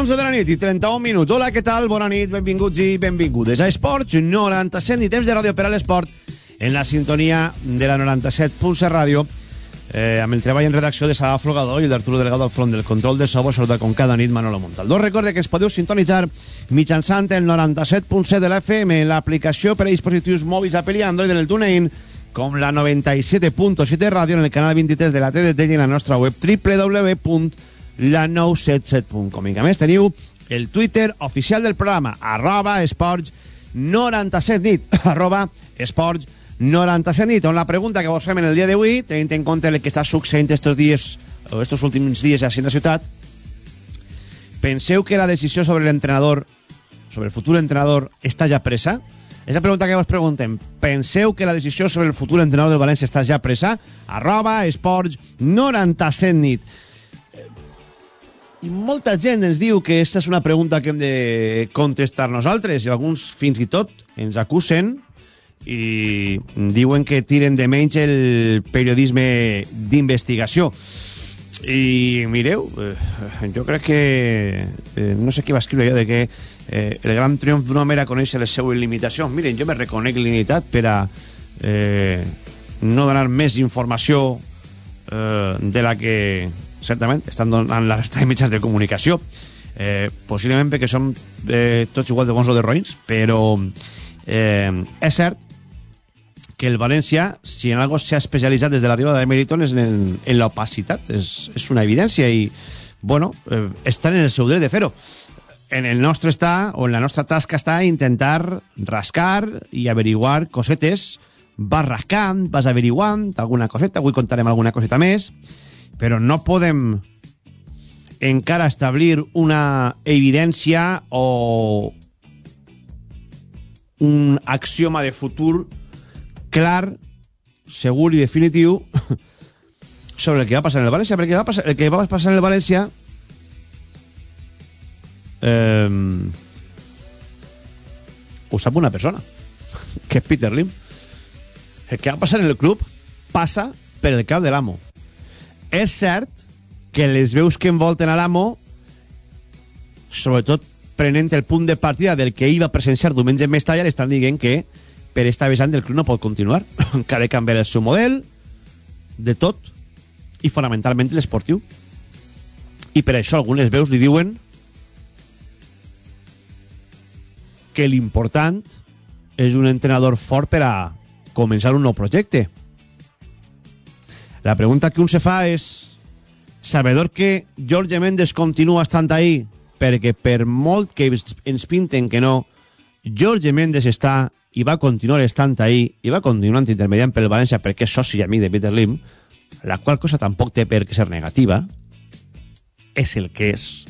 Les 11 de la nit i 31 minuts. Hola, què tal? Bona nit, benvinguts i benvingudes a Esports 97 i temps de ràdio per a l'esport en la sintonia de la 97.7 ràdio eh, amb el treball en redacció de Sala Flogador i d'Arturo Delgado al front del control de so, saluda com cada nit Manolo Montaldo. Recorde que es podeu sintonitzar mitjançant el 97.7 de la FM, l'aplicació per a dispositius mòbils Apple i Android en el TuneIn, com la 97.7 ràdio en el canal 23 de la TDT i en la nostra web www.la977.com. I a més teniu el Twitter oficial del programa, arroba esports 97 nit, arroba esports 97 nit, on la pregunta que vos fem en el dia d'avui, tenint en compte el que està succeint estos dies, o estos últims dies a la ciutat, penseu que la decisió sobre l'entrenador, sobre el futur entrenador, està ja presa? Esa pregunta que vos preguntem, penseu que la decisió sobre el futur entrenador del València està ja presa? Arroba esports 97 nit. I molta gent ens diu que aquesta és una pregunta que hem de contestar nosaltres, i alguns fins i tot ens acusen i diuen que tiren de menys el periodisme d'investigació. I mireu, eh, jo crec que... Eh, no sé què va escriure jo, de que eh, el gran triomf d'un home era conèixer les seues limitacions. Miren, jo me reconec limitat per a eh, no donar més informació eh, de la que certament estan donant la resta de mitjans de comunicació. Eh, possiblement perquè som eh, tots igual de bons o de roïns, però eh, és cert que el València, si en algo s'ha especialitzat des de l'arribada de Meriton, és en, en l'opacitat. És, és una evidència i, bueno, eh, estan en el seu dret de fer-ho. En el nostre està, o en la nostra tasca està, intentar rascar i averiguar cosetes. Vas rascant, vas averiguant alguna coseta, avui contarem alguna coseta més, però no podem encara establir una evidència o un axioma de futur clar, segur i definitiu sobre el que va passar en el València, perquè va passar, el que va passar en el València eh, ho sap una persona, que és Peter Lim. El que va passar en el club passa per el cap de l'amo. És cert que les veus que envolten a l'amo, sobretot prenent el punt de partida del que ell va presenciar diumenge en Mestalla, li estan dient que per esta vessant del club no pot continuar. Que canviar el seu model, de tot, i fonamentalment l'esportiu. I per això algunes veus li diuen que l'important és un entrenador fort per a començar un nou projecte. La pregunta que un se fa és sabedor que Jorge Méndez continua estant ahí perquè per molt que ens pinten que no, Jorge Méndez està i va continuar estant ahí i va continuar intermediant pel València perquè és soci amic de Peter Lim, la qual cosa tampoc té per què ser negativa, és el que és.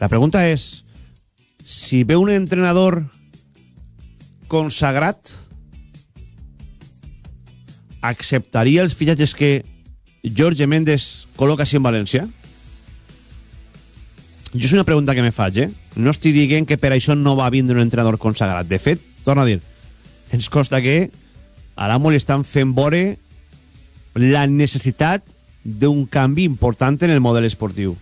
La pregunta és si ve un entrenador consagrat acceptaria els fitxatges que Jorge Méndez col·loca així en València? Jo és una pregunta que me faig, eh? No estic dient que per això no va vindre un entrenador consagrat. De fet, torno a dir, ens costa que a l'amo li estan fent vore la necessitat d'un canvi important en el model esportiu.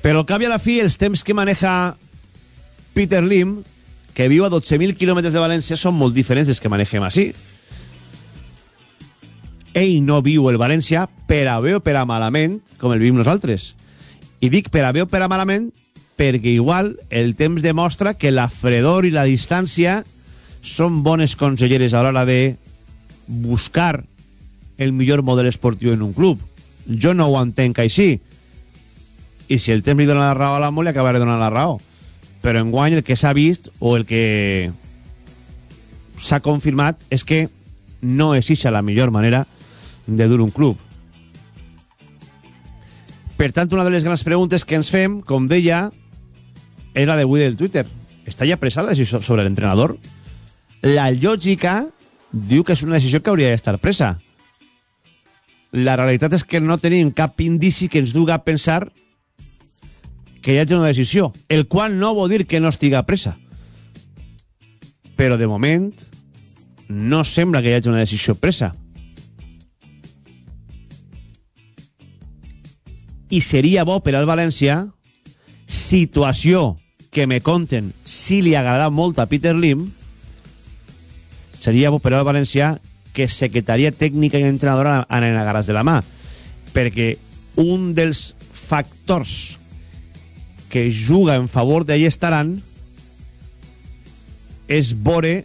Però al cap i a la fi, els temps que maneja Peter Lim, que viu a 12.000 quilòmetres de València, són molt diferents dels que manegem així. Ell no viu el València per a bé o per a malament, com el vivim nosaltres. I dic per a bé o per a malament perquè igual el temps demostra que la fredor i la distància són bones conselleres a l'hora de buscar el millor model esportiu en un club. Jo no ho entenc així. I si el temps li dona la raó a l'amo, li acabaré donant la raó. Però en guany el que s'ha vist o el que s'ha confirmat és que no és ixa la millor manera de dur un club. Per tant, una de les grans preguntes que ens fem, com deia, la d'avui del Twitter. Està ja presa la decisió sobre l'entrenador? La lògica diu que és una decisió que hauria d'estar presa. La realitat és que no tenim cap indici que ens duga a pensar que hi hagi una decisió, el qual no vol dir que no estiga presa. Però de moment no sembla que hi hagi una decisió presa. I seria bo per al València situació que me conten si li agradarà molt a Peter Lim seria bo per al valencià que secretaria tècnica i entrenadora anen agarrats de la mà perquè un dels factors que juga en favor d'ahir estaran és veure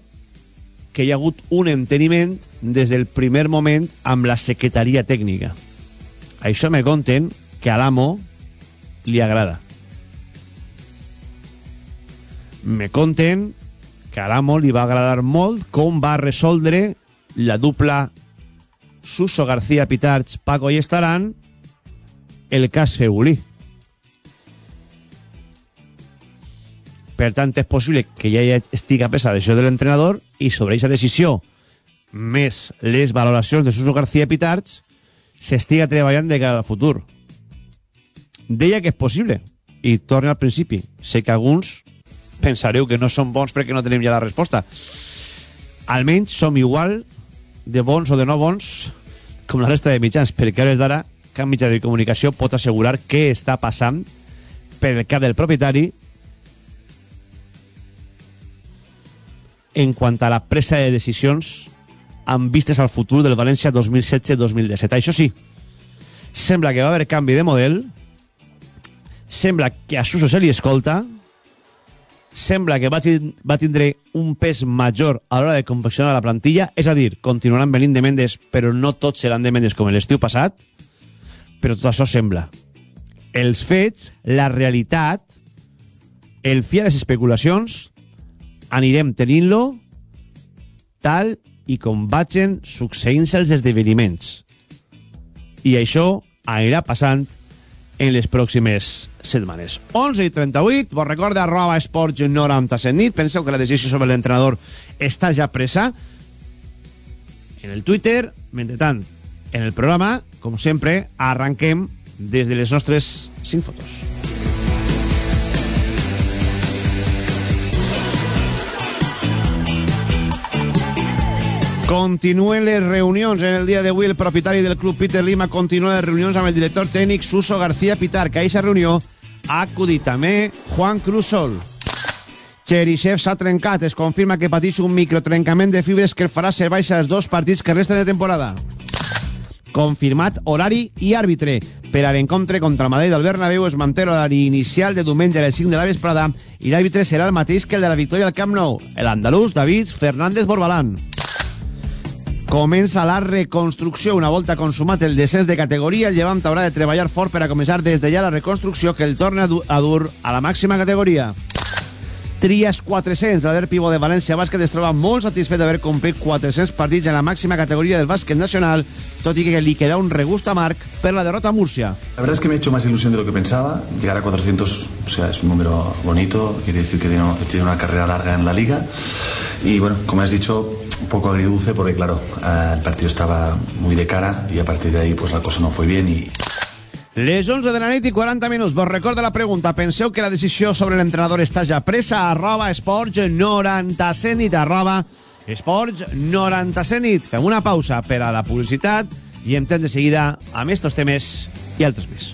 que hi ha hagut un enteniment des del primer moment amb la secretaria tècnica. Això me conten que a l'amo li agrada. Me conten que a l'amo li va agradar molt com va resoldre la dupla Suso García Pitarch, Paco i Estaran el cas Febulí. Per tant, és possible que ja estigui presa la decisió de l'entrenador i sobre aquesta decisió, més les valoracions de Suso García Pitarch, s'estiga treballant de cara al futur. Deia que és possible, i torna al principi. Sé que alguns pensareu que no són bons perquè no tenim ja la resposta. Almenys som igual de bons o de no bons com la resta de mitjans, perquè a hores d'ara cap mitjà de comunicació pot assegurar què està passant per el cap del propietari en quant a la presa de decisions amb vistes al futur del València 2016-2017. Això sí, sembla que va haver canvi de model, sembla que a Suso se li escolta, sembla que va, va tindre un pes major a l'hora de confeccionar la plantilla, és a dir, continuaran venint de Mendes, però no tots seran de Mendes com l'estiu passat, però tot això sembla. Els fets, la realitat, el fi a les especulacions, anirem tenint-lo tal i com vagin succeint-se els esdeveniments. I això anirà passant en les pròximes setmanes. 11 i 38, vos recorda arroba esports 97 nit. Penseu que la decisió sobre l'entrenador està ja presa en el Twitter. Mentrestant, en el programa, com sempre, arranquem des de les nostres 5 fotos. Continuen les reunions. En el dia d'avui el propietari del club Peter Lima continua les reunions amb el director tècnic Suso García Pitar, que a aquesta reunió ha acudit també Juan Cruzol. Cherisev s'ha trencat. Es confirma que pateix un microtrencament de fibres que el farà ser baixa els dos partits que resten de temporada. Confirmat horari i àrbitre. Per a l'encontre contra el Madrid del Bernabéu es manté l'horari inicial de diumenge a les 5 de la vesprada i l'àrbitre serà el mateix que el de la victòria al Camp Nou, l'andalús David Fernández Borbalán. Comença la reconstrucció. Una volta consumat el descens de categoria, el Llevant haurà de treballar fort per a començar des de ja la reconstrucció que el torna a dur a la màxima categoria. Trias 400. L'Ader Pivot de València Bàsquet es troba molt satisfet d'haver complit 400 partits en la màxima categoria del bàsquet nacional, tot i que li queda un regust amarg per la derrota a Murcia. La verdad es que me he hecho más ilusión de lo que pensaba. Llegar a 400 o sea, es un número bonito, quiere decir que tiene, tiene una carrera larga en la liga. Y bueno, como has dicho, un poco agridulce porque claro, eh, el partido estaba muy de cara y a partir de ahí pues la cosa no fue bien y... Les 11 de la nit i 40 minuts. Vos recorda la pregunta. Penseu que la decisió sobre l'entrenador està ja presa? Arroba esports 97 nit. Arroba esports 97 nit. Fem una pausa per a la publicitat i entrem de seguida amb estos temes i altres més.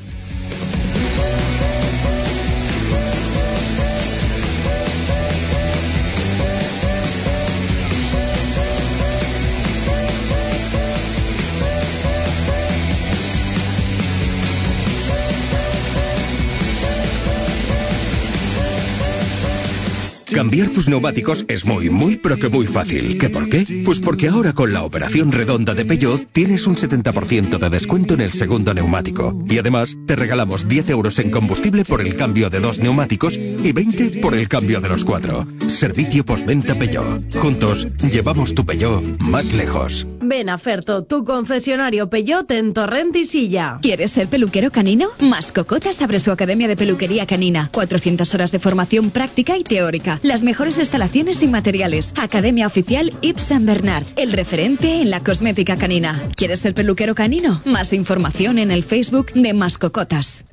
Cambiar tus neumáticos es muy, muy, pero que muy fácil. ¿Qué por qué? Pues porque ahora con la operación redonda de Peugeot tienes un 70% de descuento en el segundo neumático. Y además te regalamos 10 euros en combustible por el cambio de dos neumáticos y 20 por el cambio de los cuatro. Servicio postventa Peugeot. Juntos llevamos tu Peugeot más lejos. Ven a Ferto, tu concesionario Peugeot en Torrent y Silla. ¿Quieres ser peluquero canino? Mascocotas abre su academia de peluquería canina. 400 horas de formación práctica y teórica. Las mejores instalaciones y materiales. Academia Oficial Yves Saint Bernard, el referente en la cosmética canina. ¿Quieres ser peluquero canino? Más información en el Facebook de Mascocotas.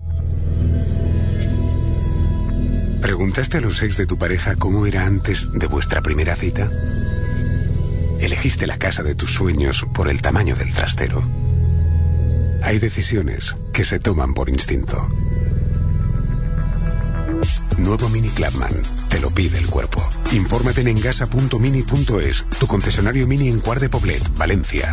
¿Preguntaste a los ex de tu pareja cómo era antes de vuestra primera cita? Elegiste la casa de tus sueños por el tamaño del trastero. Hay decisiones que se toman por instinto. Nuevo Mini Clubman. Te lo pide el cuerpo. Infórmate en engasa.mini.es, tu concesionario Mini en Cuart de Poblet, Valencia.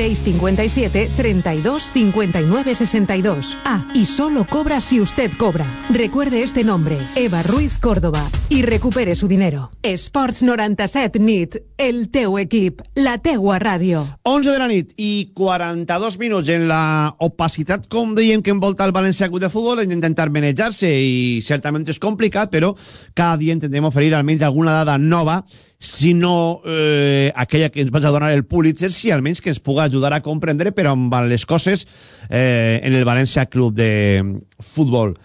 657 32 59 62. Ah, y solo cobra si usted cobra. Recuerde este nombre, Eva Ruiz Córdoba, y recupere su dinero. Sports 97 NIT, el teu equip, la teua ràdio. 11 de la nit i 42 minuts en la opacitat, com dèiem, que envolta el València Club de Futbol, hem d'intentar manejar-se i certament és complicat, però cada dia intentem oferir almenys alguna dada nova, si no eh, aquella que ens vaig a donar el Pulitzer, si almenys que ens puga ajudar a comprendre però amb les coses eh, en el València Club de Futbol.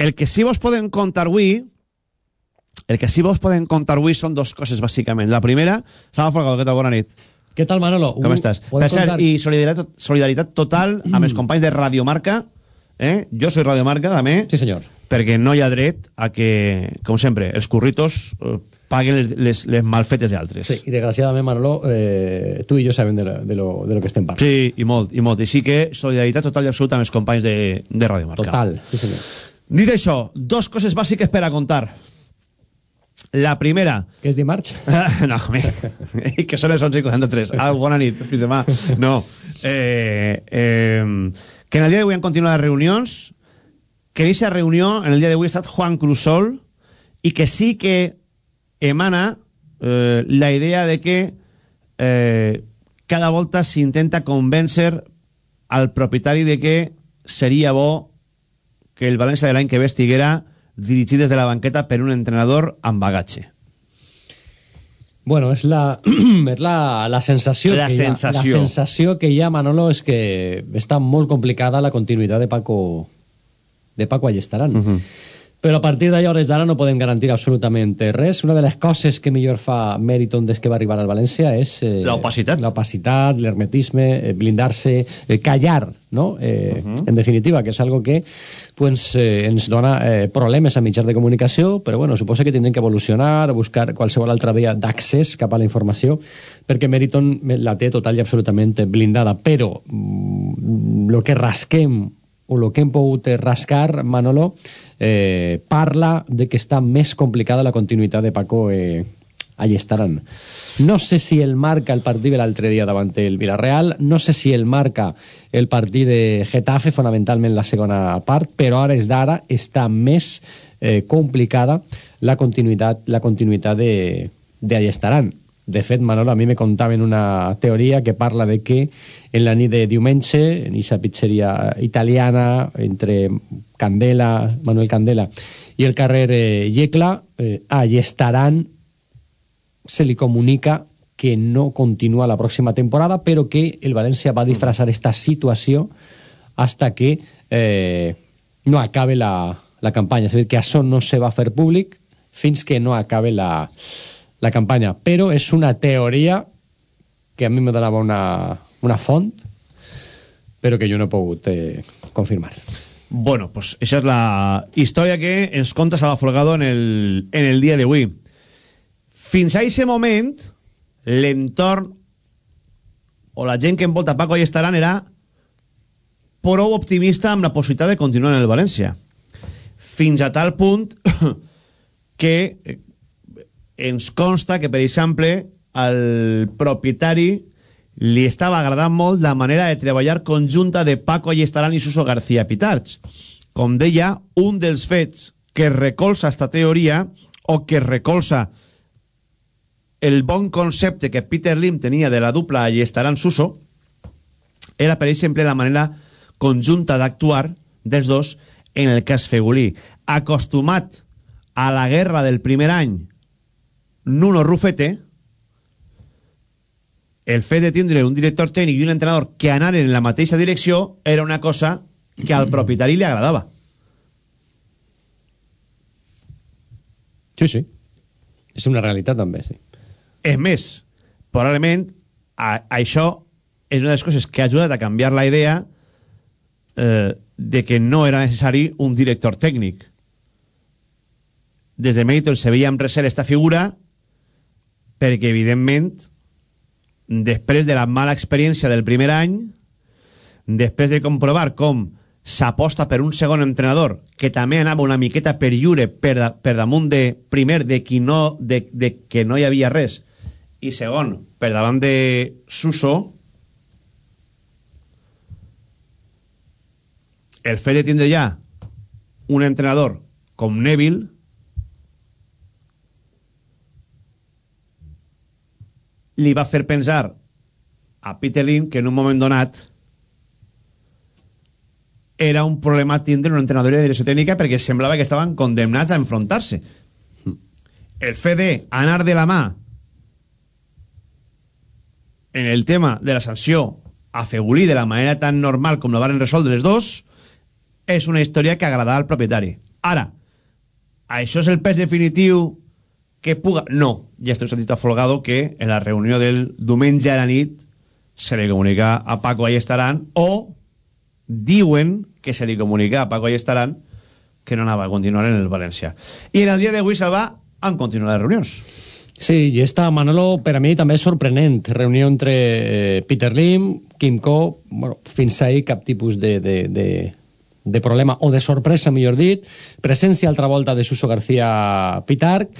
El que sí vos podem contar avui el que sí vos podem contar avui són dos coses, bàsicament. La primera, Salva Folgado, què tal? Bona nit. Què tal, Manolo? Com estàs? Per cert, contar... i solidaritat, solidaritat total amb els companys de Radiomarca. Eh? Jo soy Radiomarca, també. Sí, senyor. Perquè no hi ha dret a que, com sempre, els curritos eh, paguen les, les, les malfetes d'altres. Sí, i desgraciadament, Manolo, eh, tu i jo sabem de, la, de, lo, de lo que estem parlant. Sí, i molt, i molt. I sí que solidaritat total i absoluta amb els companys de, de Radiomarca. Total, sí senyor. Dit això, dos coses bàsiques per a contar. La primera... Que és dimarts? no, mira, que són les 11 i 43. Ah, bona nit, fins demà. No. Eh, eh, que en el dia d'avui han continuat les reunions, que en aquesta reunió, en el dia d'avui, ha estat Juan Cruzol, i que sí que emana eh, la idea de que eh, cada volta s'intenta convèncer al propietari de que seria bo que el València de l'any que ve estiguera dirigit des de la banqueta per un entrenador amb bagatge. Bueno, és la, és la, la sensació La que sensació. Ha, la sensació que hi ha, Manolo, és que està molt complicada la continuïtat de Paco de Paco Allestaran. Uh -huh. Però a partir hores d'ara, no podem garantir absolutament res. Una de les coses que millor fa Meriton des que va arribar al València és... Eh, L'opacitat. L'opacitat, l'hermetisme, eh, blindar-se, eh, callar, no? Eh, uh -huh. En definitiva, que és algo que pues, eh, ens dona eh, problemes a mitjans de comunicació, però bueno, suposa que tindrem que evolucionar, buscar qualsevol altra via d'accés cap a la informació, perquè Meriton la té total i absolutament blindada. Però mm, lo que rasquem o lo que hem pogut rascar, Manolo, eh, parla de que està més complicada la continuïtat de Paco eh, Allestaran. No sé si el marca el partit de l'altre dia davant el Villarreal, no sé si el marca el partit de Getafe, fonamentalment la segona part, però ara és d'ara està més eh, complicada la continuïtat, la continuïtat de, de Allestaran. De fet, Manolo, a mi me contaven una teoria que parla de que en la nit de diumenge, en aquesta pizzeria italiana, entre Candela, Manuel Candela, i el carrer eh, Yecla, eh, allí estaran, se li comunica que no continua la pròxima temporada, però que el València va disfressar esta situació hasta que eh, no acabe la, la campanya. És a dir, que això no se va fer públic fins que no acabe la, la campanya. Però és una teoria que a mi me donava una, una font, però que jo no he pogut eh, confirmar. Bueno, pues esa es la història que ens conta Salva Folgado en el, en el dia d'avui. Fins a aquest moment, l'entorn o la gent que envolta Paco i estaran era prou optimista amb la possibilitat de continuar en el València. Fins a tal punt que eh, ens consta que, per exemple, al propietari li estava agradant molt la manera de treballar conjunta de Paco Allestaran i Suso García Pitarch. Com deia, un dels fets que recolza esta teoria o que recolza el bon concepte que Peter Lim tenia de la dupla Allestaran-Suso era, per exemple, la manera conjunta d'actuar dels dos en el cas Fegulí. Acostumat a la guerra del primer any Nuno Rufete, el fet de tindre un director tècnic i un entrenador que anaren en la mateixa direcció era una cosa que al propietari li agradava. Sí, sí. És una realitat també, sí. És més, probablement a, a això és una de les coses que ha ajudat a canviar la idea eh, de que no era necessari un director tècnic. Des de Meriton se veia amb recel esta figura perquè, evidentment, després de la mala experiència del primer any, després de comprovar com s'aposta per un segon entrenador que també anava una miqueta per lliure per, per damunt de, primer, de, qui no, de, de que no hi havia res i segon, per davant de Suso el fet de tindre ja un entrenador com Neville li va fer pensar a Peter Lim que en un moment donat era un problema tindre un entrenador de direcció tècnica perquè semblava que estaven condemnats a enfrontar-se. El fet d'anar de la mà en el tema de la sanció afegulí de la manera tan normal com la van resoldre els dos és una història que agrada al propietari. Ara, això és el pes definitiu que puga... No, ja estem sentit a Folgado que en la reunió del diumenge a la nit se li comunica a Paco ahí estaran o diuen que se li comunica a Paco Allestaran que no anava a continuar en el València. I en el dia d'avui, Salva, han continuat les reunions. Sí, i esta, Manolo, per a mi també és sorprenent. Reunió entre eh, Peter Lim, Kim Ko, bueno, fins ahir cap tipus de, de, de, de problema o de sorpresa, millor dit. Presència altra volta de Suso García Pitarc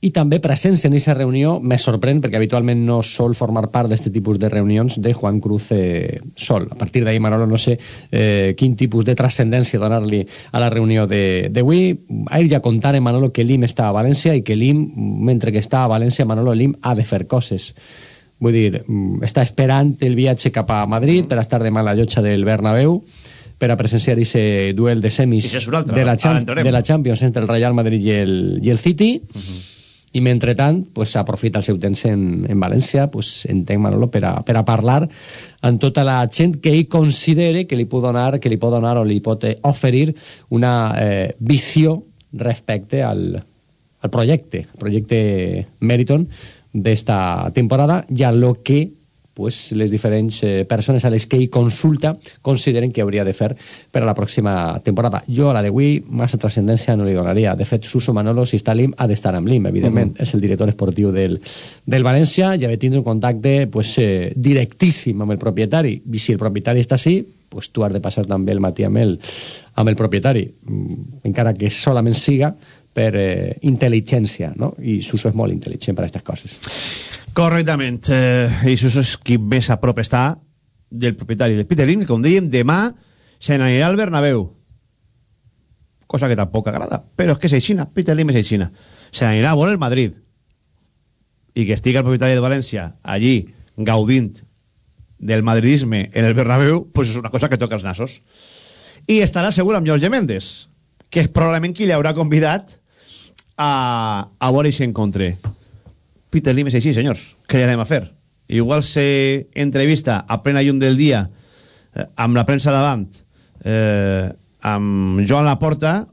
i també presència en aquesta reunió me sorprèn perquè habitualment no sol formar part d'aquest tipus de reunions de Juan Cruz eh, sol. A partir d'ahir, Manolo, no sé eh, quin tipus de transcendència donar-li a la reunió d'avui. Ahir ja contaren, Manolo, que l'IM està a València i que l'IM, mentre que està a València, Manolo, l'IM ha de fer coses. Vull dir, mm, està esperant el viatge cap a Madrid per estar demà a la llotja del Bernabéu per a presenciar aquest duel de semis altra, de, la de la Champions entre el Real Madrid i el, i el City. Uh -huh i mentretant pues, aprofita el seu temps en, en València pues, entenc Manolo per a, per a parlar amb tota la gent que ell considere que li pot donar, que li pot donar o li pot eh, oferir una eh, visió respecte al, al projecte, projecte Meriton d'esta temporada i a lo que pues, les diferents eh, persones a les que ell consulta consideren que hauria de fer per a la pròxima temporada. Jo a la d'avui massa transcendència no li donaria. De fet, Suso Manolo, si està l'IM, ha d'estar amb l'IM, evidentment. Uh -huh. És el director esportiu del, del València i ha de tindre un contacte pues, eh, directíssim amb el propietari. I si el propietari està així, pues, tu has de passar també el matí amb el, amb el propietari. Mm, encara que solament siga per eh, intel·ligència, no? I Suso és molt intel·ligent per a aquestes coses. Correctament. Eh, això és qui més a prop està del propietari de Peter Lim, com dèiem, demà se n'anirà al Bernabéu. Cosa que tampoc agrada, però és que és aixina. Peter Lim és aixina. Se n'anirà a veure el Madrid. I que estigui el propietari de València allí, gaudint del madridisme en el Bernabéu, pues és una cosa que toca els nassos. I estarà segur amb Jorge Méndez, que és probablement qui li haurà convidat a, a veure si encontre. Peter Lim és així, senyors. Què li anem a fer? Igual se entrevista a plena llum del dia eh, amb la premsa davant eh, amb Joan Laporta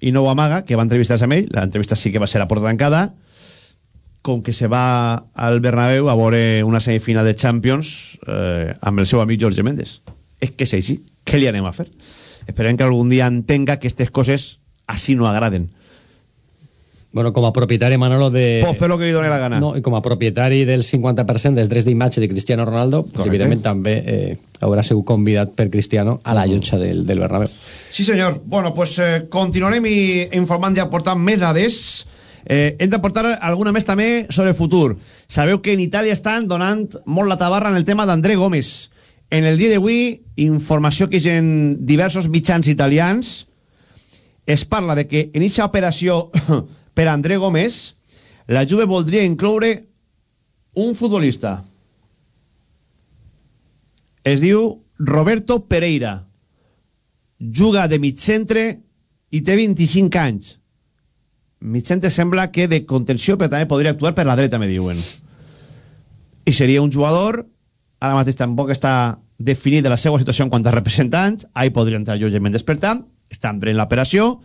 i no ho amaga, que va entrevistar-se amb ell l'entrevista sí que va ser a porta tancada com que se va al Bernabéu a veure una semifinal de Champions eh, amb el seu amic Jorge Méndez és que és així, què li anem a fer? esperem que algun dia entenga que aquestes coses així no agraden Bueno, com a propietari, Manolo, de... Pot fer el que li doni la gana. No, i com a propietari del 50% dels drets d'imatge de Cristiano Ronaldo, pues, evidentment també eh, haurà sigut convidat per Cristiano a la llotja del, del Bernabéu. Sí, senyor. Bueno, pues eh, continuarem i informant i aportant més dades. Eh, hem d'aportar alguna més també sobre el futur. Sabeu que en Itàlia estan donant molt la tabarra en el tema d'André Gómez. En el dia d'avui, informació que hi ha en diversos mitjans italians, es parla de que en aquesta operació per André Gómez, la Juve voldria incloure un futbolista. Es diu Roberto Pereira. Juga de mig centre i té 25 anys. Mig centre sembla que de contenció, però també podria actuar per la dreta, me diuen. I seria un jugador, ara mateix tampoc està definida la seva situació en quant a representants, ahí podria entrar Jorge Mendes per tant, està en l'operació,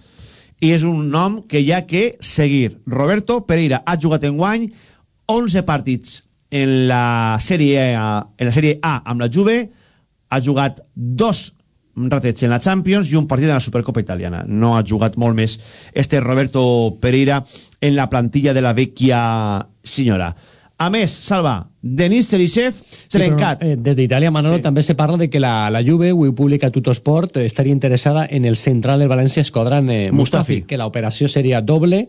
i és un nom que hi ha que seguir. Roberto Pereira ha jugat en guany 11 partits en la sèrie A, en la sèrie A amb la Juve, ha jugat dos ratets en la Champions i un partit en la Supercopa italiana. No ha jugat molt més este Roberto Pereira en la plantilla de la vecchia senyora. A més, Salva, Denis Serisev, trencat. Sí, però, eh, des d'Itàlia, Manolo, sí. també se parla de que la, la Juve, avui publica Tutosport, eh, estaria interessada en el central del València, Escodran eh, Mustafi, Mustafi, que l'operació seria doble,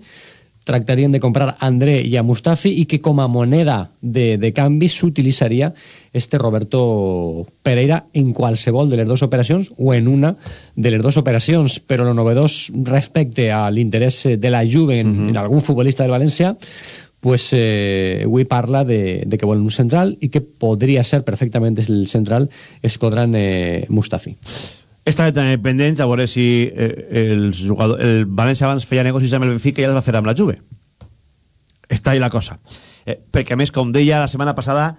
tractarien de comprar a André i a Mustafi i que com a moneda de, de canvi s'utilitzaria este Roberto Pereira en qualsevol de les dues operacions o en una de les dues operacions, però el novedós respecte a l'interès de la Juve en, uh -huh. en algun futbolista del València pues eh, avui parla de, de que volen un central i que podria ser perfectament el central Escodran eh, Mustafi. Està també pendents a veure si eh, el, jugador, el València abans feia negocis amb el Benfica i ja els va fer amb la Juve. Està ahí la cosa. Eh, perquè a més, com deia la setmana passada,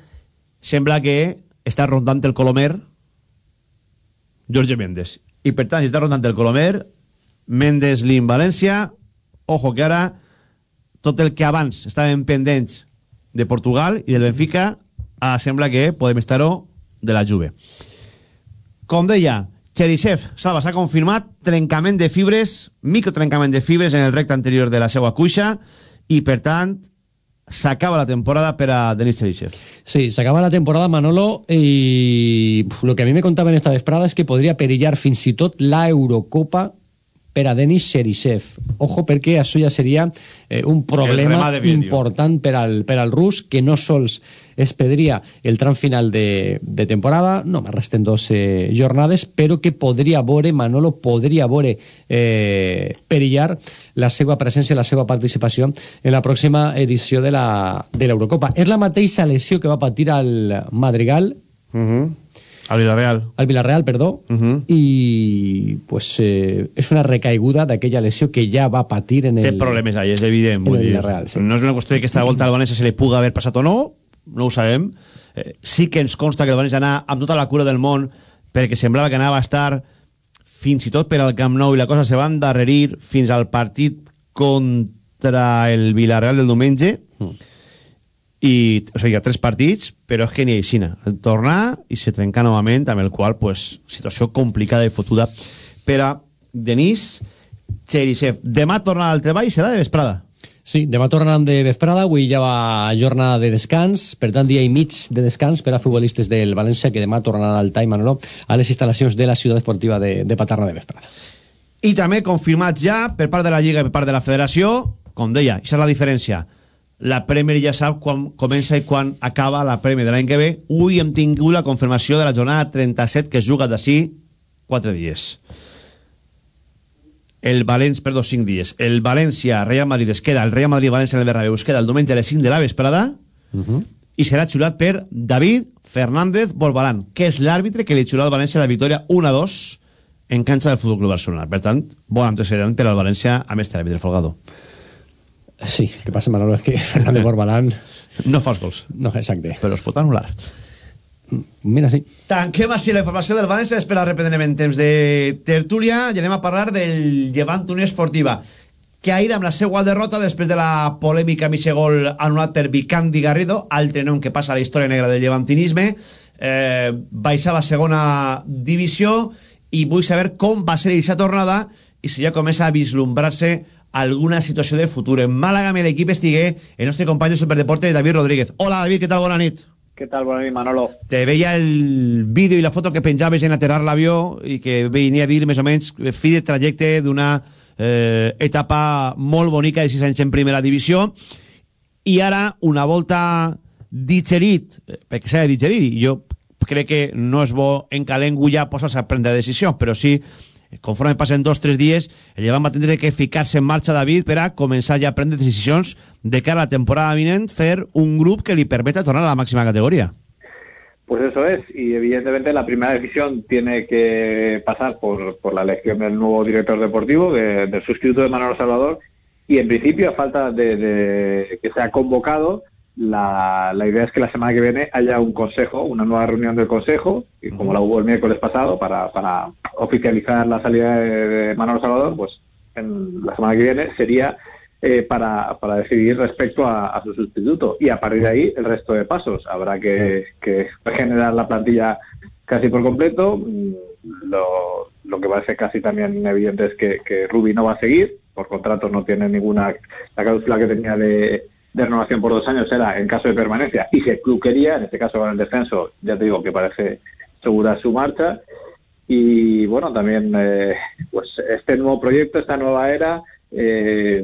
sembla que està rondant el Colomer Jorge Méndez. I per tant, si està rondant el Colomer, Méndez, Lin, València, ojo que ara tot el que abans estaven pendents de Portugal i del Benfica, ara sembla que podem estar-ho de la Juve. Com deia, Cherisev, Salva, s'ha confirmat trencament de fibres, microtrencament de fibres en el recte anterior de la seva cuixa i, per tant, s'acaba la temporada per a Denis Cherisev. Sí, s'acaba la temporada, Manolo, i lo que a mi me contava en esta vesprada és que podria perillar fins i tot la Eurocopa per a Denis Cherisev. Ojo, perquè això ja seria eh, un problema important per al, per al rus, que no sols es pedria el tram final de, de temporada, no me resten dos eh, jornades, però que podria veure, Manolo, podria veure eh, perillar la seva presència, la seva participació en la pròxima edició de l'Eurocopa. És la mateixa lesió que va patir al Madrigal, uh -huh al Villarreal. Al Villarreal, perdó. Uh -huh. I pues, eh, és una recaiguda d'aquella lesió que ja va patir en el... Té problemes ahí, és evident. En el Villarreal, sí. No és una qüestió de que esta volta al València se li puga haver passat o no, no ho sabem. Eh, sí que ens consta que el València anava amb tota la cura del món perquè semblava que anava a estar fins i tot per al Camp Nou i la cosa se va endarrerir fins al partit contra el Villarreal del diumenge. Uh mm. -huh i, o sigui, tres partits, però és que ni aixina. Tornar i se trenca novament, amb el qual, pues, situació complicada i fotuda per a Denis Cherisev. Demà tornarà al treball i serà de vesprada. Sí, demà tornaran de vesprada, avui ja va jornada de descans, per tant dia i mig de descans per a futbolistes del València que demà tornaran al Time Manolo a les instal·lacions de la ciutat esportiva de, de Paterna de vesprada. I també confirmats ja per part de la Lliga i per part de la Federació, com deia, això és la diferència la Premier ja sap quan comença i quan acaba la Premier de l'any que ve. Avui hem tingut la confirmació de la jornada 37 que es juga d'ací 4 dies. El València, perdó, 5 dies. El València, Real Madrid es queda, el Real Madrid-València en el Bernabéu es queda el diumenge a les 5 de la vesprada uh -huh. i serà xulat per David Fernández Bolbalán, que és l'àrbitre que li xulà al València la victòria 1-2 en canxa del Futbol Club Barcelona. Per tant, bon antecedent per al València amb este àrbitre Folgado. Sí, el que passa, Manolo, és que Fernández Borbalán... No fa els gols. No, exacte. Però es pot anul·lar. Mira, sí. Tanquem així la informació del València, després la reprendrem en temps de tertúlia i anem a parlar del Llevant Unió Esportiva, que ahir amb la seva derrota, després de la polèmica gol anul·lat per Vicandi Garrido, altre nom que passa a la història negra del llevantinisme, eh, baixava a segona divisió i vull saber com va ser aquesta tornada i si ja comença a vislumbrar-se alguna situació de futur. En Màlaga amb l'equip estigué el nostre company de Superdeporte, David Rodríguez. Hola, David, què tal? Bona nit. Què tal? Bona nit, Manolo. Te veia el vídeo i la foto que penjaves en aterrar l'avió i que venia a dir més o menys fi de trajecte d'una eh, etapa molt bonica de 6 anys en primera divisió i ara una volta digerit, eh, perquè s'ha de digerir, jo crec que no és bo en calent ja posar-se a prendre decisions, però sí conforme passen dos tres dies, el Llevant va tindre que ficar-se en marxa, David, per a començar ja a prendre decisions de cara a la temporada vinent, fer un grup que li permeta tornar a la màxima categoria. Pues eso es, y evidentemente la primera decisión tiene que pasar por, por la elección del nuevo director deportivo, de, del sustituto de Manolo Salvador, y en principio, a falta de, de que sea convocado, la, la, idea es que la semana que viene haya un consejo, una nueva reunión del consejo, y como la hubo el miércoles pasado, para, para oficializar la salida de, de Manolo Salvador, pues en la semana que viene sería eh, para, para decidir respecto a, a su sustituto. Y a partir de ahí, el resto de pasos. Habrá que, que regenerar la plantilla casi por completo. Lo, lo que parece casi también evidente es que, que Rubi no va a seguir. Por contrato no tiene ninguna... La cláusula que tenía de, de renovación por dos años era en caso de permanencia. Y si el club quería, en este caso con el descenso, ya te digo que parece segura su marcha. Y bueno, también eh, pues este nuevo proyecto, esta nueva era, eh,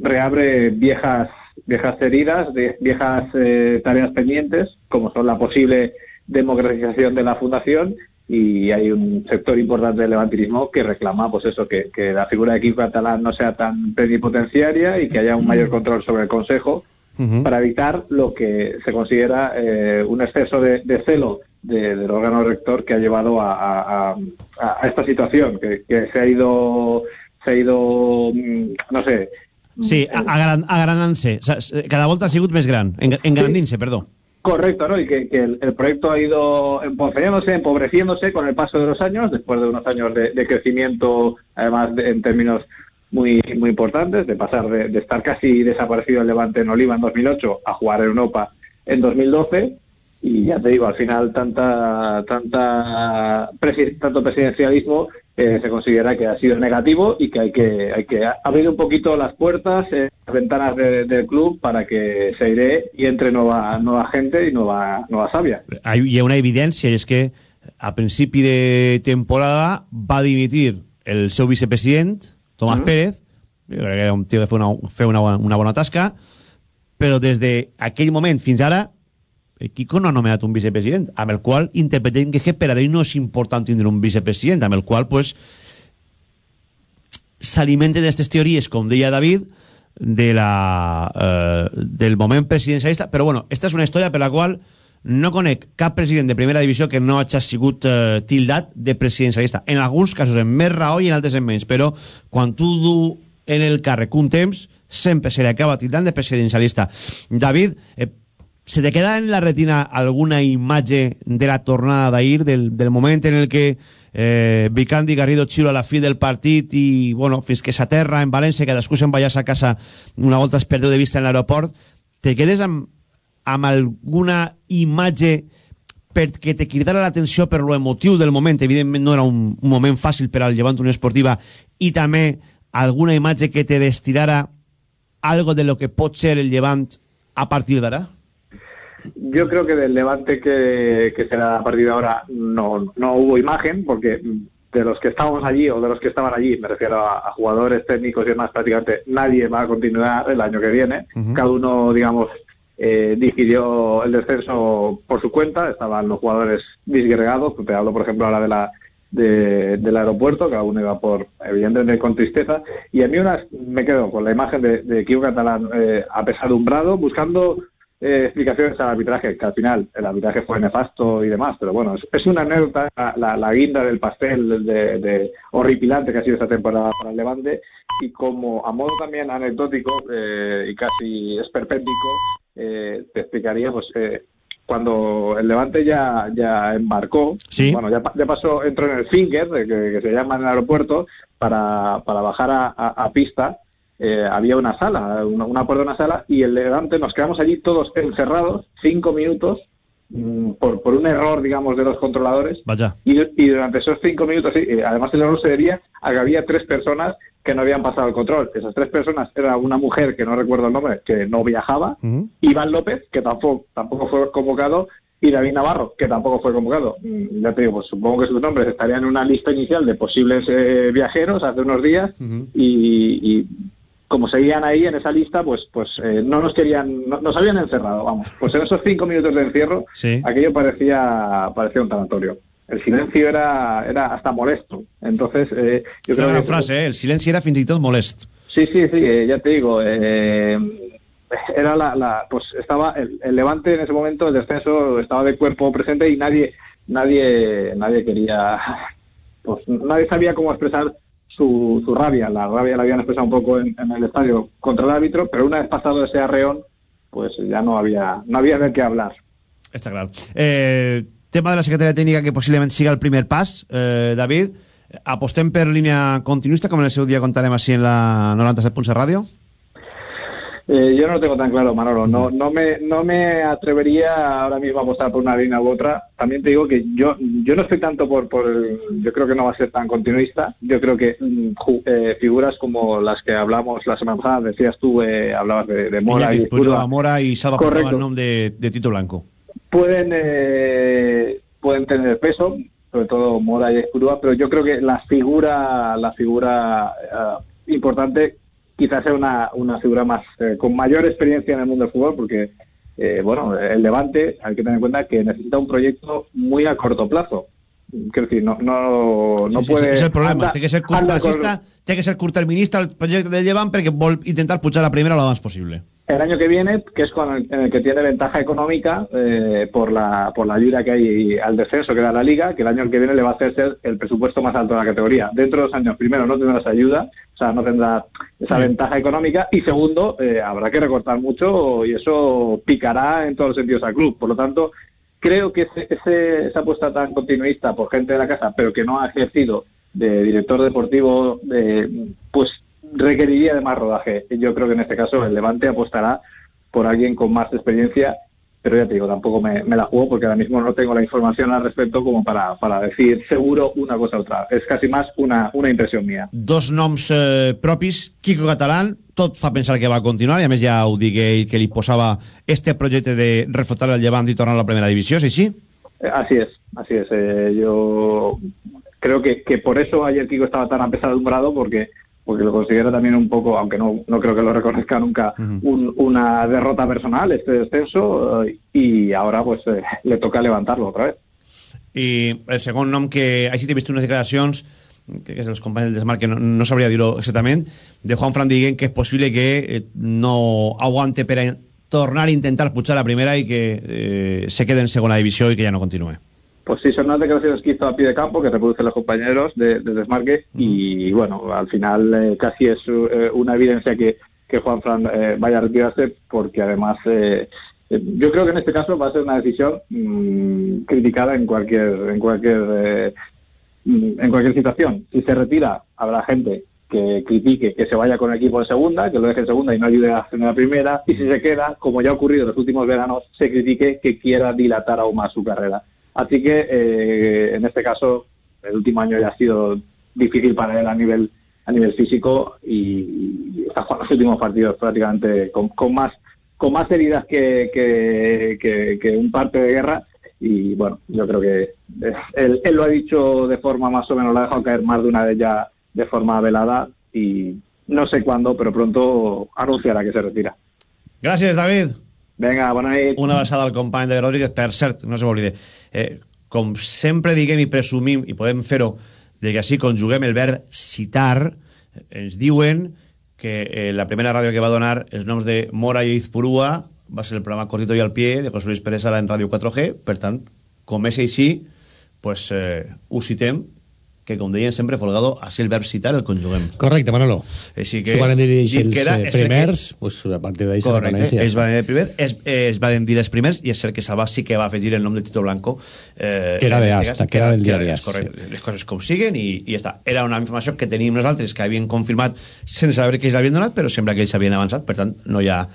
reabre viejas viejas heridas, viejas eh, tareas pendientes, como son la posible democratización de la fundación y hay un sector importante del levantinismo que reclama pues eso que, que la figura de Kiko Catalán no sea tan plenipotenciaria y que haya un mayor control sobre el Consejo para evitar lo que se considera eh, un exceso de, de celo de- del órgano rector que ha llevado a, a- a- a esta situación que, que se ha ido se ha ido mm, no sé Sí, a- agran- agranant-se. O sea, s- cada volta ha sigut més gran. En- Engrandint-se, perdó. Correcto, ¿no? Y que, el, proyecto ha ido emponzoñándose, empobreciéndose con el paso de los años, después de unos años de, de crecimiento, además de- en términos muy muy importantes, de pasar de, estar casi desaparecido el Levante en Oliva en 2008 a jugar en Europa en 2012. Y ya te digo, al final tanta tanta tanto presidencialismo eh, se considera que ha sido negativo y que hay que hay que abrir un poquito las puertas, eh, las ventanas de- del club para que se iré y entre nueva nueva gente y nueva nueva savia. Hay- Hi ha una evidència, és que a principi de temporada va dimitir el seu vicepresident, Tomàs Mhm. Pérez, jo crec que era un tio que feia una, feia una, bona- una bona tasca, però des d'aquell moment fins ara el Quico no ha nomenat un vicepresident, amb el qual interpretem que, que per a ell no és important tindre un vicepresident, amb el qual pues, s'alimenten aquestes teories, com deia David, de la, eh, del moment presidencialista, però bueno, esta és una història per la qual no conec cap president de primera divisió que no hagi sigut eh, tildat de presidencialista. En alguns casos en més raó i en altres en menys, però quan tu du en el càrrec un temps, sempre se li acaba tildant de presidencialista. David, eh, se te queda en la retina alguna imatge de la tornada d'ahir, del, del moment en el que eh, Vicandi Garrido xiula a la fi del partit i, bueno, fins que s'aterra en València, cadascú se'n vaya a casa una volta es perdeu de vista en l'aeroport, te quedes amb, amb alguna imatge perquè te cridara l'atenció per lo emotiu del moment, evidentment no era un, un moment fàcil per al Llevant Unió Esportiva, i també alguna imatge que te destirara algo de lo que pot ser el Llevant a partir d'ara? Yo creo que del Levante que, que será a partir de ahora no, no hubo imagen, porque de los que estábamos allí o de los que estaban allí, me refiero a, a jugadores técnicos y demás, prácticamente nadie va a continuar el año que viene. Cada uno, digamos, eh, decidió el descenso por su cuenta. Estaban los jugadores disgregados, te hablo, por ejemplo, ahora de la de- del aeropuerto, cada uno iba por, evidentemente, con tristeza. Y a mí una, me quedo con la imagen de, de Catalán eh, apesadumbrado, buscando eh, explicaciones al arbitraje, que al final el arbitraje fue nefasto y demás, pero bueno, es, es una anécdota, la, la- guinda del pastel de, de horripilante que ha sido esta temporada para el Levante, y como a modo también anecdótico eh, y casi esperpéntico, eh, te explicaría, pues, eh, cuando el Levante ya, ya embarcó, bueno, ya, ya pasó, entró en el Finger, que, que se llama en el aeropuerto, para, para bajar a, a- a pista, eh, había una sala, una, una puerta de una sala, y el Levante nos quedamos allí todos encerrados, cinco minutos, mm, por, por un error, digamos, de los controladores, Vaja. y, y durante esos cinco minutos, eh, además el error se debía a que había tres personas que no habían pasado el control. Esas tres personas era una mujer, que no recuerdo el nombre, que no viajaba, Iván López, que tampoco, tampoco fue convocado, y David Navarro, que tampoco fue convocado. Mm, Ya te digo, pues supongo que sus nombres estarían en una lista inicial de posibles eh, viajeros hace unos días, y, y como seguían ahí en esa lista, pues pues eh, no nos querían, no- nos habían encerrado, vamos. Pues en esos cinco minutos de encierro, Sí. aquello parecía parecía un tanatorio. El silencio era era hasta molesto. Entonces, eh, yo És una creo gran que frase, eh? El silenci era fins i tot molest. Sí, sí, sí, eh, ya te digo, eh, era la, la- pues estaba el, el Levante en ese momento, el descenso estaba de cuerpo presente y nadie, nadie, nadie quería, pues nadie sabía cómo expresar su, su rabia. La rabia la habían expresado un poco en, el estadio contra el árbitro, pero una vez pasado ese arreón, pues ya no había, no había de qué hablar. Està clar. Eh, tema de la secretaria tècnica que possiblement siga el primer pas, eh, David. apostem per línia continuista, com en el seu dia contarem així en la 97.7 Ràdio? Eh, yo no lo tengo tan claro, Manolo. No, no, me, no me atrevería ahora mismo a apostar por una línea u otra. También te digo que yo, yo no estoy tanto por, por el, yo creo que no va a ser tan continuista. Yo creo que mm, eh, figuras como las que hablamos la semana pasada, decías tú, eh, hablabas de, de Mora y Iñaki Purua, Espurua, Mora y Salva el nom de, de Tito Blanco. pueden, eh, pueden tener peso, sobre todo Mora y Espurua, pero yo creo que la figura, la figura eh, importante quizás sea una, una figura más eh, con mayor experiencia en el mundo del fútbol, porque eh, bueno, el Levante hay que tener en cuenta que necesita un proyecto muy a corto plazo. Quiero decir, no, no, no Sí, sí, puede. és el problema, anda- té que ser con- curtterminista, té que ser curtterminista el projecte del Llevant perquè vol intentar pujar a primera lo más posible. el año que viene, que es con el, en el que tiene ventaja económica eh, por la por la ayuda que hay al descenso que da la liga, que el año que viene le va a hacer ser el presupuesto más alto de la categoría. Dentro de dos años, primero, no tendrá esa ayuda, sea, no tendrá esa Sí. ventaja económica, y segundo, eh, habrá que recortar mucho y eso picará en todos los sentidos al club. Por lo tanto, creo que ese, ese- esa apuesta tan continuista por gente de la casa, pero que no ha ejercido de director deportivo, eh, pues requeriría de más rodaje. Yo creo que en este caso el Levante apostará por alguien con más experiencia, pero ya te digo, tampoco me, me la juego porque ahora mismo no tengo la información al respecto como para, para decir seguro una cosa u otra. Es casi más una, una impresión mía. Dos noms eh, propis, Quico Catalán, tot fa pensar que va continuar, i a més ja ho que li posava este projecte de reflotar el Llevant i tornar a la primera divisió, és així? Eh, Así es, así es. Eh, yo creo que, que por eso ayer Kiko estaba tan apesadumbrado porque porque lo considera también un poco, aunque no, no creo que lo reconozca nunca, un- una derrota personal este descenso eh, y ahora pues eh, le toca levantarlo otra vez. I el segon nom que així t'he vist unes declaracions que és dels companys del Desmarc, que no, no sabria dir-ho exactament, de Juan Fran dient que és possible que eh, no aguante per a tornar a intentar pujar a primera i que eh, se quede en segona divisió i que ja no continue. Pues sí, son unas declaraciones que hizo a pie de campo que reproducen los compañeros de, de Desmarque y bueno, al final eh, casi es eh, una evidencia que, que Juan Fran eh, vaya a retirarse porque además eh, yo creo que en este caso va a ser una decisión mm, criticada en cualquier en cualquier eh, mm, en cualquier situación. Si se retira, habrá gente que critique que se vaya con el equipo de segunda, que lo deje en segunda y no ayude a hacer la primera, y si se queda, como ya ha ocurrido en los últimos veranos, se critique que quiera dilatar aún más su carrera. Así que eh, en este caso el último año ya ha sido difícil para él a nivel a nivel físico y, y está jugando los últimos partidos prácticamente con, con más con más heridas que, que, un parte de guerra y bueno yo creo que él, él lo ha dicho de forma más o menos lo ha dejado caer más de una vez ya de forma velada y no sé cuándo pero pronto anunciará que se retira Gràcies, David. Venga bona nit Una abraçada al company de Rodríguez. Per cert, no se m'oblide, eh, com sempre diguem i presumim, i podem fer-ho, de que així conjuguem el verb citar, ens diuen que eh, la primera ràdio que va donar els noms de Mora i Izpurua va ser el programa Cortito i al pie de José Luis Pérez Sala en Ràdio 4G, per tant, com és així, pues, eh, ho citem, que com deien sempre, Folgado, així el verb citar el conjuguem. Correcte, Manolo. Així que, S'ho van dir els que era, eh, cert que- primers, pues, a partir d'ahí se Correcte, reconeixia. es va dir primer, es, es van dir els primers i és cert que Salva sí que va afegir el nom de Tito Blanco eh, Que era de Asta, cas, que era del diari de- Asta, correcte, les coses com siguen i, i ja està. Era una informació que teníem nosaltres que havien confirmat sense saber que ells l'havien donat però sembla que ells havien avançat, per tant no hi ha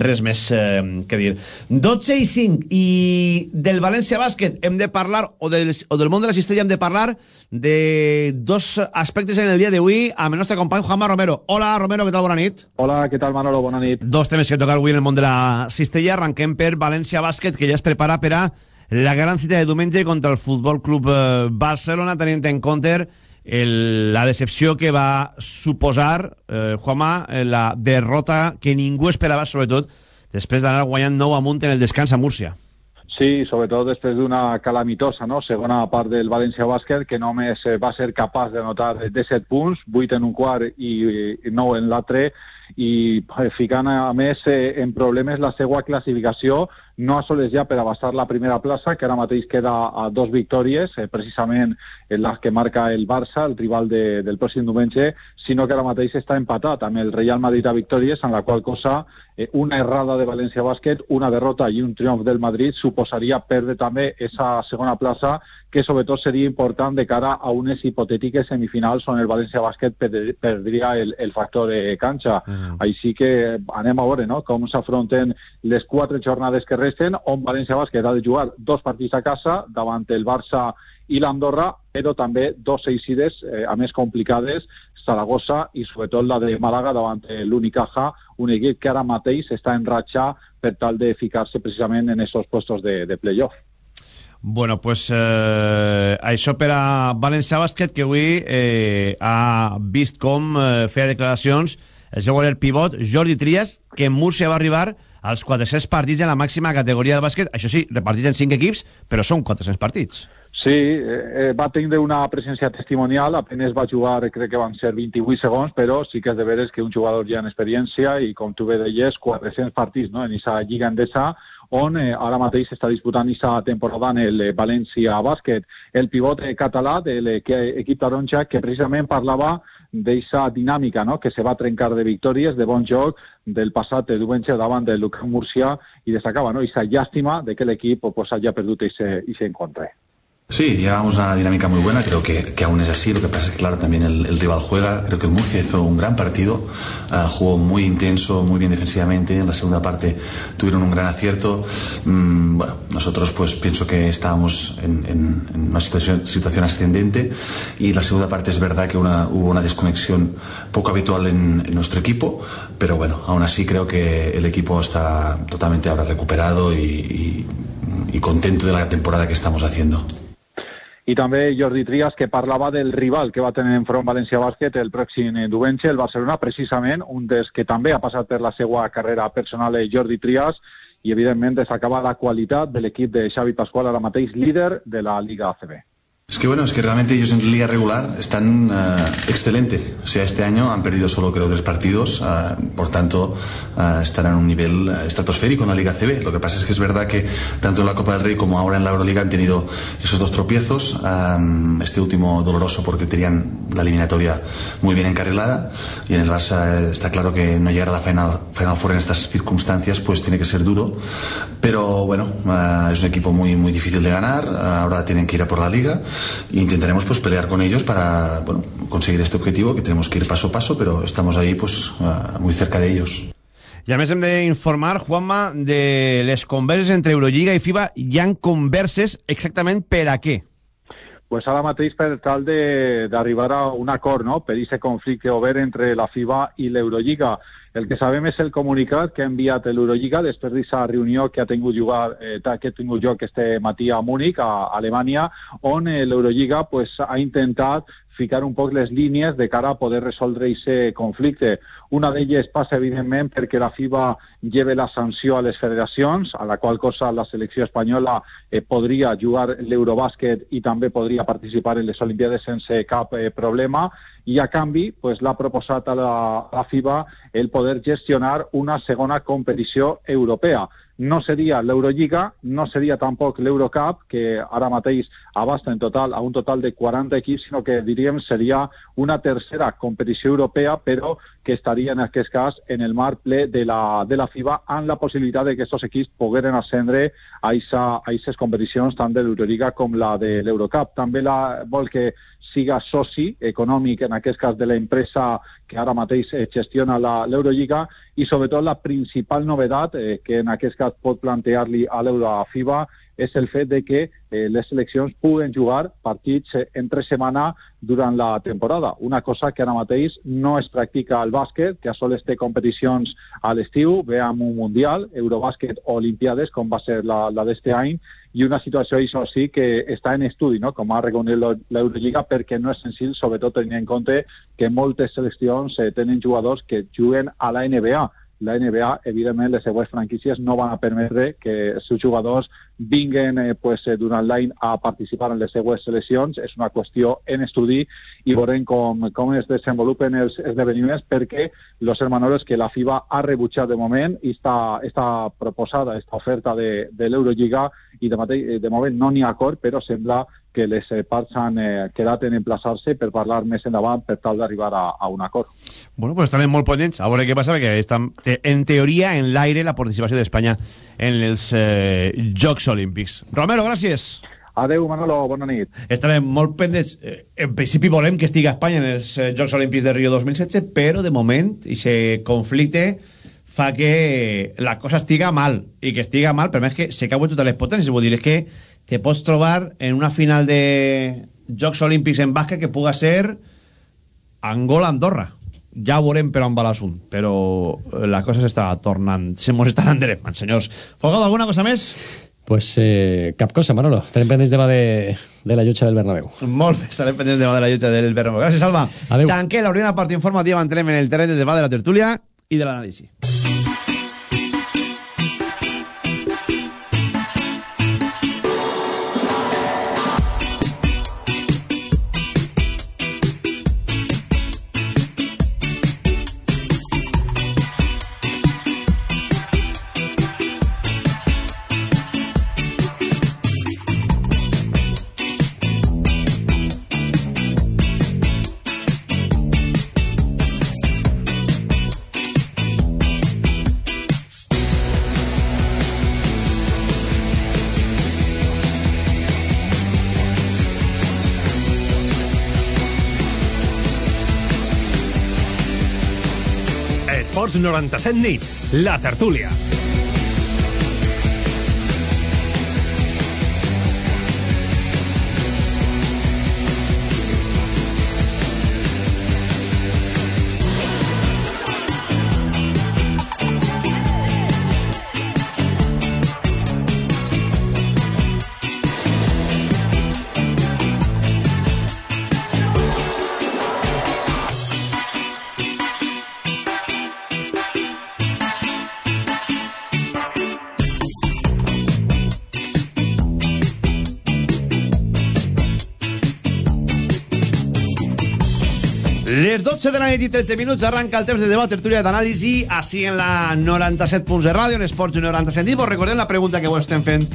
res més eh, que dir 12 i 5 i del València Bàsquet hem de parlar o del, o del món de la cistella hem de parlar de dos aspectes en el dia d'avui amb el nostre company Juanma Romero Hola Romero, què tal? Bona nit Hola, què tal Manolo? Bona nit. Dos temes que tocar avui en el món de la cistella. Arrenquem per València Bàsquet, que ja es prepara per a la gran cita de diumenge contra el Futbol Club eh, Barcelona, tenint en compte el, la decepció que va suposar, eh, Juanma, eh, la derrota que ningú esperava, sobretot, després d'anar guanyant 9 amunt en el descans a Múrcia. Sí, sobretot després d'una calamitosa no? segona part del València Bàsquet que només eh, va ser capaç de notar 17 punts, 8 en un quart i 9 en l'altre i ficant a més eh, en problemes la seva classificació no assoleix ja per abastar la primera plaça que ara mateix queda a dos victòries eh, precisament en les que marca el Barça, el rival de, del pròxim diumenge sinó que ara mateix està empatat amb el Real Madrid a victòries en la qual cosa eh, una errada de València Bàsquet, una derrota i un triomf del Madrid suposaria perdre també aquesta segona plaça que sobretot seria important de cara a unes hipotètiques semifinals on el València Bàsquet perdria el, el factor de canxa. Mm. Així que anem a veure no? com s'afronten les quatre jornades que resten, on València Bàsquet ha de jugar dos partits a casa davant el Barça i l'Andorra, però també dos eixides, eh, a més complicades, Saragossa i sobretot la de Màlaga davant l'Unicaja, un equip que ara mateix està en ratxa per tal de ficar-se precisament en aquests postos de, de playoff. Bueno, pues eh, això per a València Bàsquet, que avui eh, ha vist com eh, feia declaracions el seu el pivot Jordi Trias, que en Múrcia va arribar als 400 partits en la màxima categoria de bàsquet, això sí, repartits en 5 equips, però són 400 partits. Sí, eh, eh, va tindre una presència testimonial, apenas va jugar, crec que van ser 28 segons, però sí que és de veres que un jugador ja en experiència i com tu bé deies, 400 partits no? en aquesta lliga endesa, on eh, ara mateix està disputant aquesta temporada en el eh, València Bàsquet. El pivot eh, català de l'equip taronja que precisament parlava d'aquesta dinàmica no? que se va trencar de victòries, de bon joc, del passat de diumenge davant del Lucas Murcia i destacava no? aquesta llàstima de que l'equip pues, hagi perdut aquest encontre. Sí, llevamos una dinámica muy buena, creo que, que, aún es así, lo que pasa es que claro, también el, el rival juega, creo que Murcia hizo un gran partido, uh, jugó muy intenso, muy bien defensivamente, en la segunda parte tuvieron un gran acierto, mm, bueno, nosotros pues pienso que estábamos en, en, en una situación, situación, ascendente. Y la segunda parte es verdad que una, hubo una desconexión poco habitual en, en, nuestro equipo, pero bueno, aún así creo que el equipo está totalmente ahora recuperado y, y, y contento de la temporada que estamos haciendo. I també Jordi Trias, que parlava del rival que va tenir en front València Bàsquet el pròxim diumenge, el Barcelona, precisament un dels que també ha passat per la seva carrera personal, Jordi Trias, i evidentment destacava la qualitat de l'equip de Xavi Pascual, ara mateix líder de la Liga ACB. Es que bueno, es que realmente ellos en liga regular están uh, excelente. O sea, este año han perdido solo creo tres partidos, uh, por tanto uh, estarán en un nivel estratosférico en la Liga CB. Lo que pasa es que es verdad que tanto en la Copa del Rey como ahora en la Euroliga han tenido esos dos tropiezos. Este último doloroso porque tenían la eliminatoria muy bien encarrilada y en el Barça está claro que no llegar a la Final, final Four en estas circunstancias pues tiene que ser duro. Pero bueno, es un equipo muy, muy difícil de ganar. ahora tienen que ir a por la Liga intentaremos pues pelear con ellos para bueno, conseguir este objetivo que tenemos que ir paso a paso, pero estamos ahí pues muy cerca de ellos. I a més hem d'informar, Juanma, de les converses entre Eurolliga i FIBA. Hi han converses exactament per a què? pues ara mateix per tal d'arribar a un acord no? per aquest conflicte obert entre la FIBA i l'Eurolliga. El que sabem és el comunicat que ha enviat l'Eurolliga després d'aquesta reunió que ha tingut, jugar, eh, que ha tingut lloc este matí a Múnich, a Alemanya, on l'Eurolliga pues, ha intentat ficar un poc les línies de cara a poder resoldre aquest conflicte. Una d'elles passa, evidentment, perquè la FIBA lleve la sanció a les federacions, a la qual cosa la selecció espanyola eh, podria jugar l'Eurobàsquet i també podria participar en les Olimpiades sense cap eh, problema, i a canvi pues, l'ha proposat a la, a la FIBA el poder gestionar una segona competició europea no seria l'Eurolliga, no seria tampoc l'Eurocup, que ara mateix abasta en total a un total de 40 equips, sinó que diríem seria una tercera competició europea, però que estaria en aquest cas en el mar ple de la, de la FIBA amb la possibilitat de que aquests equips pogueren ascendre a aquestes competicions tant de l'Euroliga com la de l'Eurocup. També la, vol que siga soci econòmic, en aquest cas de la empresa que ara mateix eh, gestiona l'Eurolliga, i sobretot la principal novedat eh, que en aquest cas pot plantear-li a l'Eurofiba és el fet de que eh, les seleccions puguen jugar partits eh, entre setmana durant la temporada, una cosa que ara mateix no es practica al bàsquet, que a sols té competicions a l'estiu, veiem un Mundial, Eurobàsquet o Olimpiades, com va ser la, la d'este any, i una situació, això sí, que està en estudi, no? com ha reconegut l'Eurolliga, perquè no és senzill, sobretot tenint en compte que moltes seleccions eh, tenen jugadors que juguen a la NBA, la NBA, evidentment, les seues franquícies no van a permetre que els seus jugadors vinguen eh, pues, eh, durant l'any a participar en les seues seleccions. És una qüestió en estudi i veurem com, com es desenvolupen els esdeveniments perquè els hermanoles que la FIBA ha rebutjat de moment i està, està proposada, esta oferta de, de l'Eurolliga i de, mate, de moment no n'hi ha acord, però sembla que les eh, parxen eh, quedat en emplaçar-se per parlar més endavant per tal d'arribar a, a un acord. Bueno, pues estarem molt pendents a veure què passa, perquè està, en teoria, en l'aire, la participació d'Espanya en els eh, Jocs Olímpics. Romero, gràcies. Adeu, Manolo, bona nit. Estarem molt pendents. Eh, En principi volem que estigui a Espanya en els eh, Jocs Olímpics de Rio 2016, però de moment, aquest conflicte fa que la cosa estiga mal, i que estiga mal, per més que se cauen totes les potències, vull dir, és que te pots trobar en una final de Jocs Olímpics en bàsquet que puga ser Angola-Andorra. Ja ho veurem per on va l'assunt, però eh, la cosa s'està tornant, se mos estan enderefant, senyors. Fogado, alguna cosa més? Pues eh, cap cosa, Manolo. Estarem pendents demà de, de la llotja del Bernabéu. Molt bé, estarem pendents demà de la lluita del Bernabéu. Gràcies, Alba. Adéu. Tanquem la primera part informativa, entrem en el terreny del debat de la tertúlia i de l'anàlisi. Esports 97 nit, la tertúlia. Les 12 de la nit i 13 minuts arranca el temps de debat, tertúlia d'anàlisi així en la 97 punts de ràdio, en Esports 97 nit. Vos recordem la pregunta que vos estem fent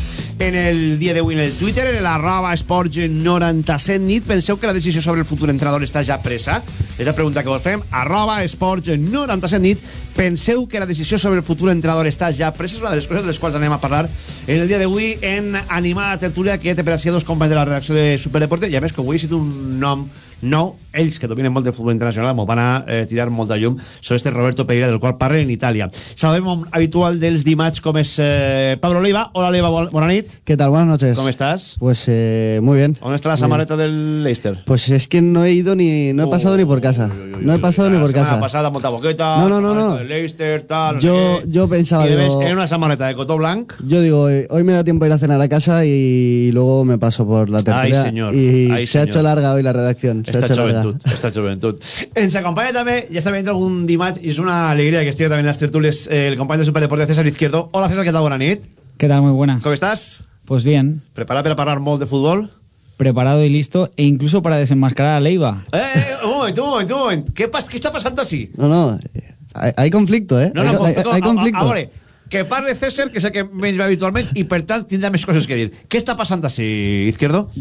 en el dia d'avui en el Twitter, en l'arroba Esports 97 nit. Penseu que la decisió sobre el futur entrenador està ja presa? És la pregunta que vos fem. Arroba Esports 97 nit. Penseu que la decisió sobre el futur entrenador està ja presa? És una de les coses de les quals anem a parlar en el dia d'avui en Animada Tertúlia, que té per així dos companys de la redacció de Superdeporte. I a més, que avui he un nom nou, ells que dominen molt del futbol internacional m'ho van a eh, tirar molta llum sobre este Roberto Pereira del qual parlen en Itàlia saludem habitual dels dimarts com és eh, Pablo Leiva, hola Leiva, bon- bona nit ¿Qué tal? Buenas noches. ¿Cómo estás? Pues eh, muy bien. ¿dónde está la Muy samarreta del Leicester? Pues es que no he ido ni... No he pasado ni por casa. No he pasado ni por la casa. pasada molta boqueta No, no, no, no. del Leicester, tal Yo, yo pensaba, y digo, en una samarreta de cotó blanc yo digo, hoy me da tiempo a ir a cenar a casa y luego me paso por la tertulia. señor. Y Ay, se ha hecho larga hoy la redacción. Se ha hecho larga. Joventut, esta joventut. Ens acompanya també, ja està veient algun dimarts, i és una alegria que estigui també en les tertúlies eh, el company de Superdeporte César Izquierdo. Hola César, ¿qué tal? Buena nit. ¿Qué tal? Muy buenas. ¿Cómo estás? Pues bien, ¿Preparado para parar molt de fútbol? preparado y listo, e incluso para desenmascarar a Leiva. Eh, eh, un moment, un moment, un moment. Què, pas, què està passant així? No, no. eh, Hay, hay conflicto, ¿eh? No, no, hay, hay- conflicto, hay a- conflicto. A, a, veure, que parle César, que és el que menys ve habitualment, i per tant tindrà més coses que dir. Què està passant així, Izquierdo?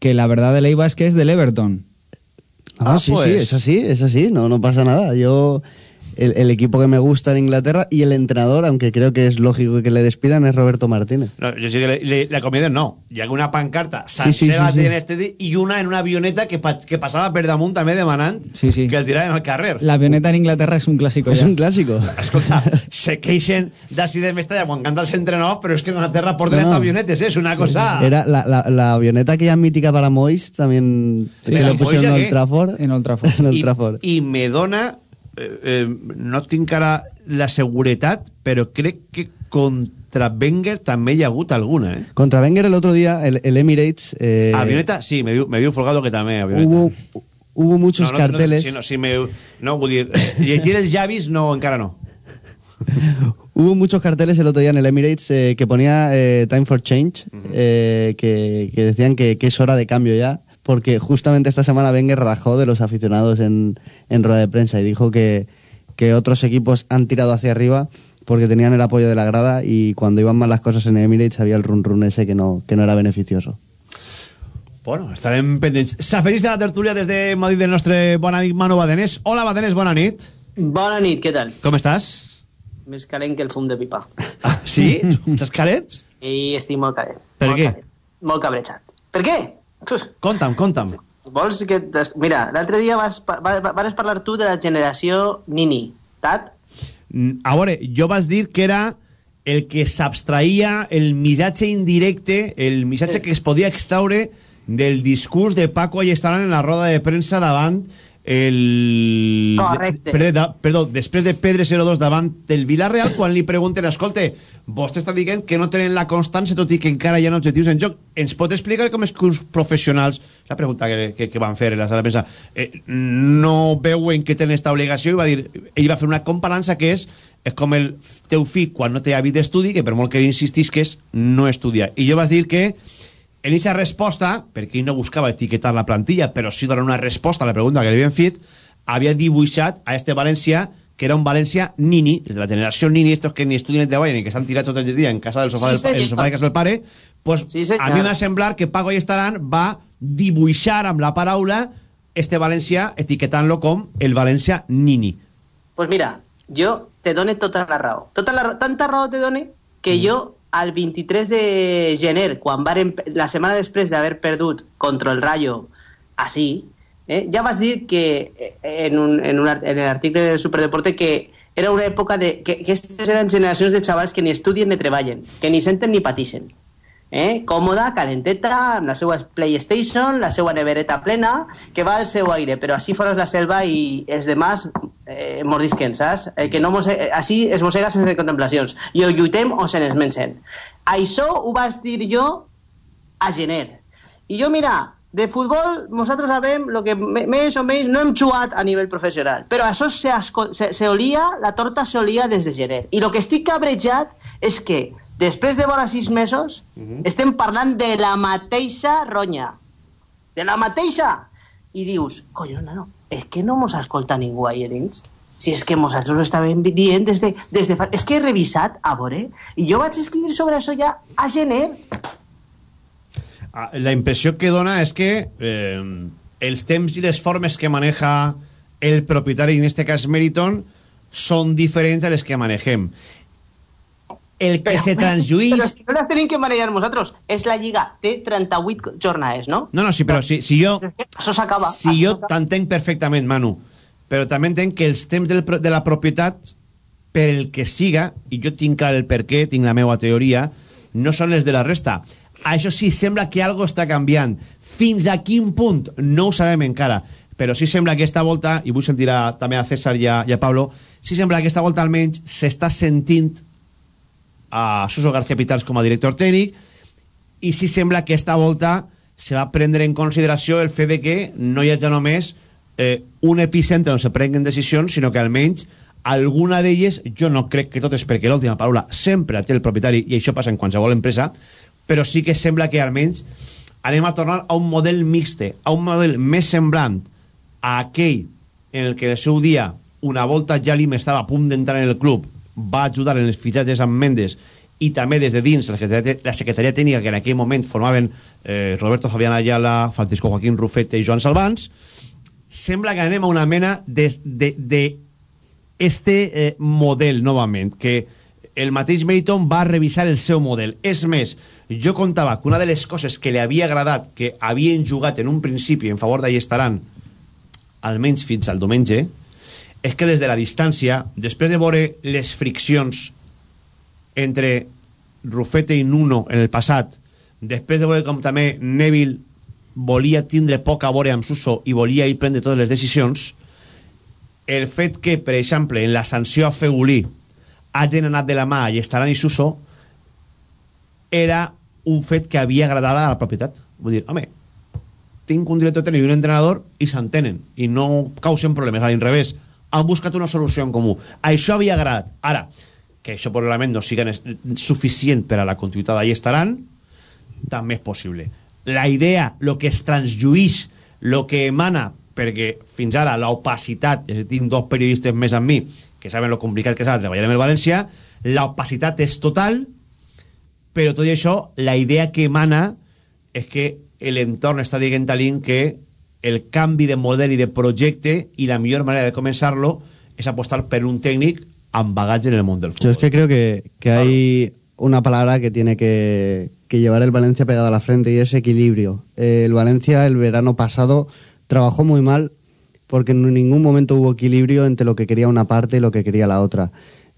Que la verdad de Leiva es que es del Everton. Ah, Ah, sí, pues. sí, es así, es así, no, no pasa nada. Yo, el, el equipo que me gusta en Inglaterra y el entrenador, aunque creo que es lógico que le despidan, es Roberto Martínez. No, jo sí que le, le, la acomiaden, no. Ha una pancarta Sí, sí, sí, sí. en este i una en una avioneta que, pa, que passava per damunt també demanant Sí, sí. que el tiraven al carrer. La avioneta en Inglaterra es un clásico Es ya. un clásico. Escolta, se queixen d'ací de Mestalla quan canta els entrenadors, però és que en Anglaterra porten No, no. avionetes, eh? és una cosa... Era la, la, la avioneta aquella mítica para Mois, también Sí, que sí, lo pusieron en Old. En Trafford. En me dona... Eh, eh, no tinc ara la seguretat, però crec que contra Wenger també hi ha hagut alguna, eh? Contra Wenger el otro día, el, el Emirates... eh, avioneta, sí, me diu, me diu Folgado que també avioneta. hubo, hubo muchos no, no, carteles. No, si no, si me, no, vull dir, eh, llegir els llavis no, encara no. Hubo muchos carteles el otro día en el Emirates eh, que ponía eh, Time for Change, eh, que, que decían que, que es hora de cambio ya, porque justamente esta semana Wenger rajó de los aficionados en, en rueda de prensa y dijo que, que otros equipos han tirado hacia arriba porque tenían el apoyo de la grada y cuando iban mal las cosas en el Emirates había el run run ese que no, que no era beneficioso. Bueno, estarem pendents. S'afegeix a la tertúlia des de Madrid del nostre bon amic Manu Badenés. Hola, Badenés, bona nit. Bona nit, què tal? Com estàs? Més calent que el fum de pipa. Ah, sí? Estàs calent? I estic molt calent. Per molt què? Calent. Molt cabrejat. Per què? Conta'm, conta'm. Vols que... t'es- Mira, l'altre dia vas, pa- va- va- vas parlar tu de la generació Nini, tat? A veure, jo vas dir que era el que s'abstraïa el missatge indirecte, el missatge que es podia extraure del discurs de Paco Ayestarán en la roda de premsa davant el... Correcte. Da- perdó, després de Pedre 02 davant del Villarreal, quan li pregunten, escolte, vostè està dient que no tenen la constància, tot i que encara hi ha objectius en joc. Ens pot explicar com és que uns professionals, la pregunta que, que, que van fer en la sala de premsa, eh, no veuen que tenen esta obligació, i va dir, ell va fer una comparança que és, és com el teu fill quan no té hàbit d'estudi, que per molt que insistisques, no estudia. I jo vas dir que en aquesta resposta, perquè ell no buscava etiquetar la plantilla, però sí donar una resposta a la pregunta que li havien fet, havia dibuixat a este València que era un València nini, des de la generació nini, estos que ni estudien ni treballen i que estan tirats tot el dia en casa del sofà, Sí, del, el sofà de casa del pare, pues Sí, senyor. a mi m'ha semblar que Paco Ayestarán va dibuixar amb la paraula este València etiquetant-lo com el València nini. pues mira, jo te done tota la raó. Tota la, raó- tanta raó te done que Mm. jo al 23 de gener, quan varen, la setmana després d'haver perdut contra el Rayo així, eh, ja vas dir que eh, en, un, en, un, en l'article del Superdeporte que era una època de... que aquestes eren generacions de xavals que ni estudien ni treballen, que ni senten ni patixen. Eh? Còmoda, calenteta, amb la seva PlayStation, la seva nevereta plena, que va al seu aire, però així fores la selva i els demás eh, mordisquen, saps? Eh, que no mos, eh, així es mossega sense contemplacions. I o lluitem o se n'esmencen. Això ho vas dir jo a gener. I jo, mira, de futbol nosaltres sabem lo que més o menys no hem jugat a nivell professional, però això se, se, se olia, la torta se olia des de gener. I el que estic cabrejat és que després de vora sis mesos estem parlant de la mateixa ronya. De la mateixa! I dius, coño, no, és que no mos escolta ningú ahí dins. Si és que nosaltres ho estàvem dient des de, des de fa... És que he revisat, a veure, i jo vaig escriure sobre això ja a gener. Ah, La impressió que dona és que eh, els temps i les formes que maneja el propietari, en este cas Meriton, són diferents a les que manegem. El que se transjuïx... Però si no les tenim que manejar nosaltres. És la Lliga, té 38 jornades, no? No, no, sí, però si, si jo... Això s'acaba. Si jo t'entenc perfectament, Manu, però també entenc que els temps del, de la propietat, per el que siga, i jo tinc clar el per què, tinc la meva teoria, no són les de la resta. Això sí, sembla que algo està canviant. Fins a quin punt? No ho sabem encara. Però sí sembla que aquesta volta, i vull sentir a, també a César i a, i a Pablo, sí sembla que aquesta volta almenys s'està sentint a Suso García Pitals com a director tècnic i sí sembla que esta volta se va prendre en consideració el fet de que no hi hagi només eh, un epicentre on se prenguen decisions, sinó que almenys alguna d'elles, jo no crec que totes, perquè l'última paraula sempre té el propietari, i això passa en qualsevol empresa, però sí que sembla que almenys anem a tornar a un model mixte, a un model més semblant a aquell en el que el seu dia una volta Jalim estava a punt d'entrar en el club va ajudar en els fitxatges amb Mendes i també des de dins la secretaria, la secretaria tècnica que en aquell moment formaven eh, Roberto Fabián Ayala, Francisco Joaquín Rufete i Joan Salvans sembla que anem a una mena de, de, de este eh, model novament que el mateix Meriton va revisar el seu model. És més, jo contava que una de les coses que li havia agradat que havien jugat en un principi en favor d'Allestaran almenys fins al diumenge és que des de la distància després de veure les friccions entre Rufete i Nuno en el passat després de veure com també Neville volia tindre poc a veure amb Suso i volia ir prendre totes les decisions el fet que, per exemple, en la sanció a Fegulí hagin anat de la mà i estaran i Suso era un fet que havia agradat a la propietat. Vull dir, home, tinc un director tècnic i un entrenador i s'entenen i no causen problemes, a l'inrevés han buscat una solució en comú. Això havia agradat, ara que això probablement no nes- suficient per a la continuïtat d'ahí estaran també és possible. La idea, el que es transjuïix el que emana perquè fins ara l'opacitat és a dir, tinc dos periodistes més amb mi que saben lo complicat que de treballar amb el València l'opacitat és total però tot i això la idea que emana és que l'entorn està dient a que el canvi de model i de projecte i la millor manera de començar-lo és apostar per un tècnic amb bagatge en el món del Yo futbol. es que creo que, que hay una palabra que tiene que, que llevar el Valencia pegada a la frente y es equilibrio. El Valencia el verano pasado trabajó muy mal porque en ningún momento hubo equilibrio entre lo que quería una parte y lo que quería la otra.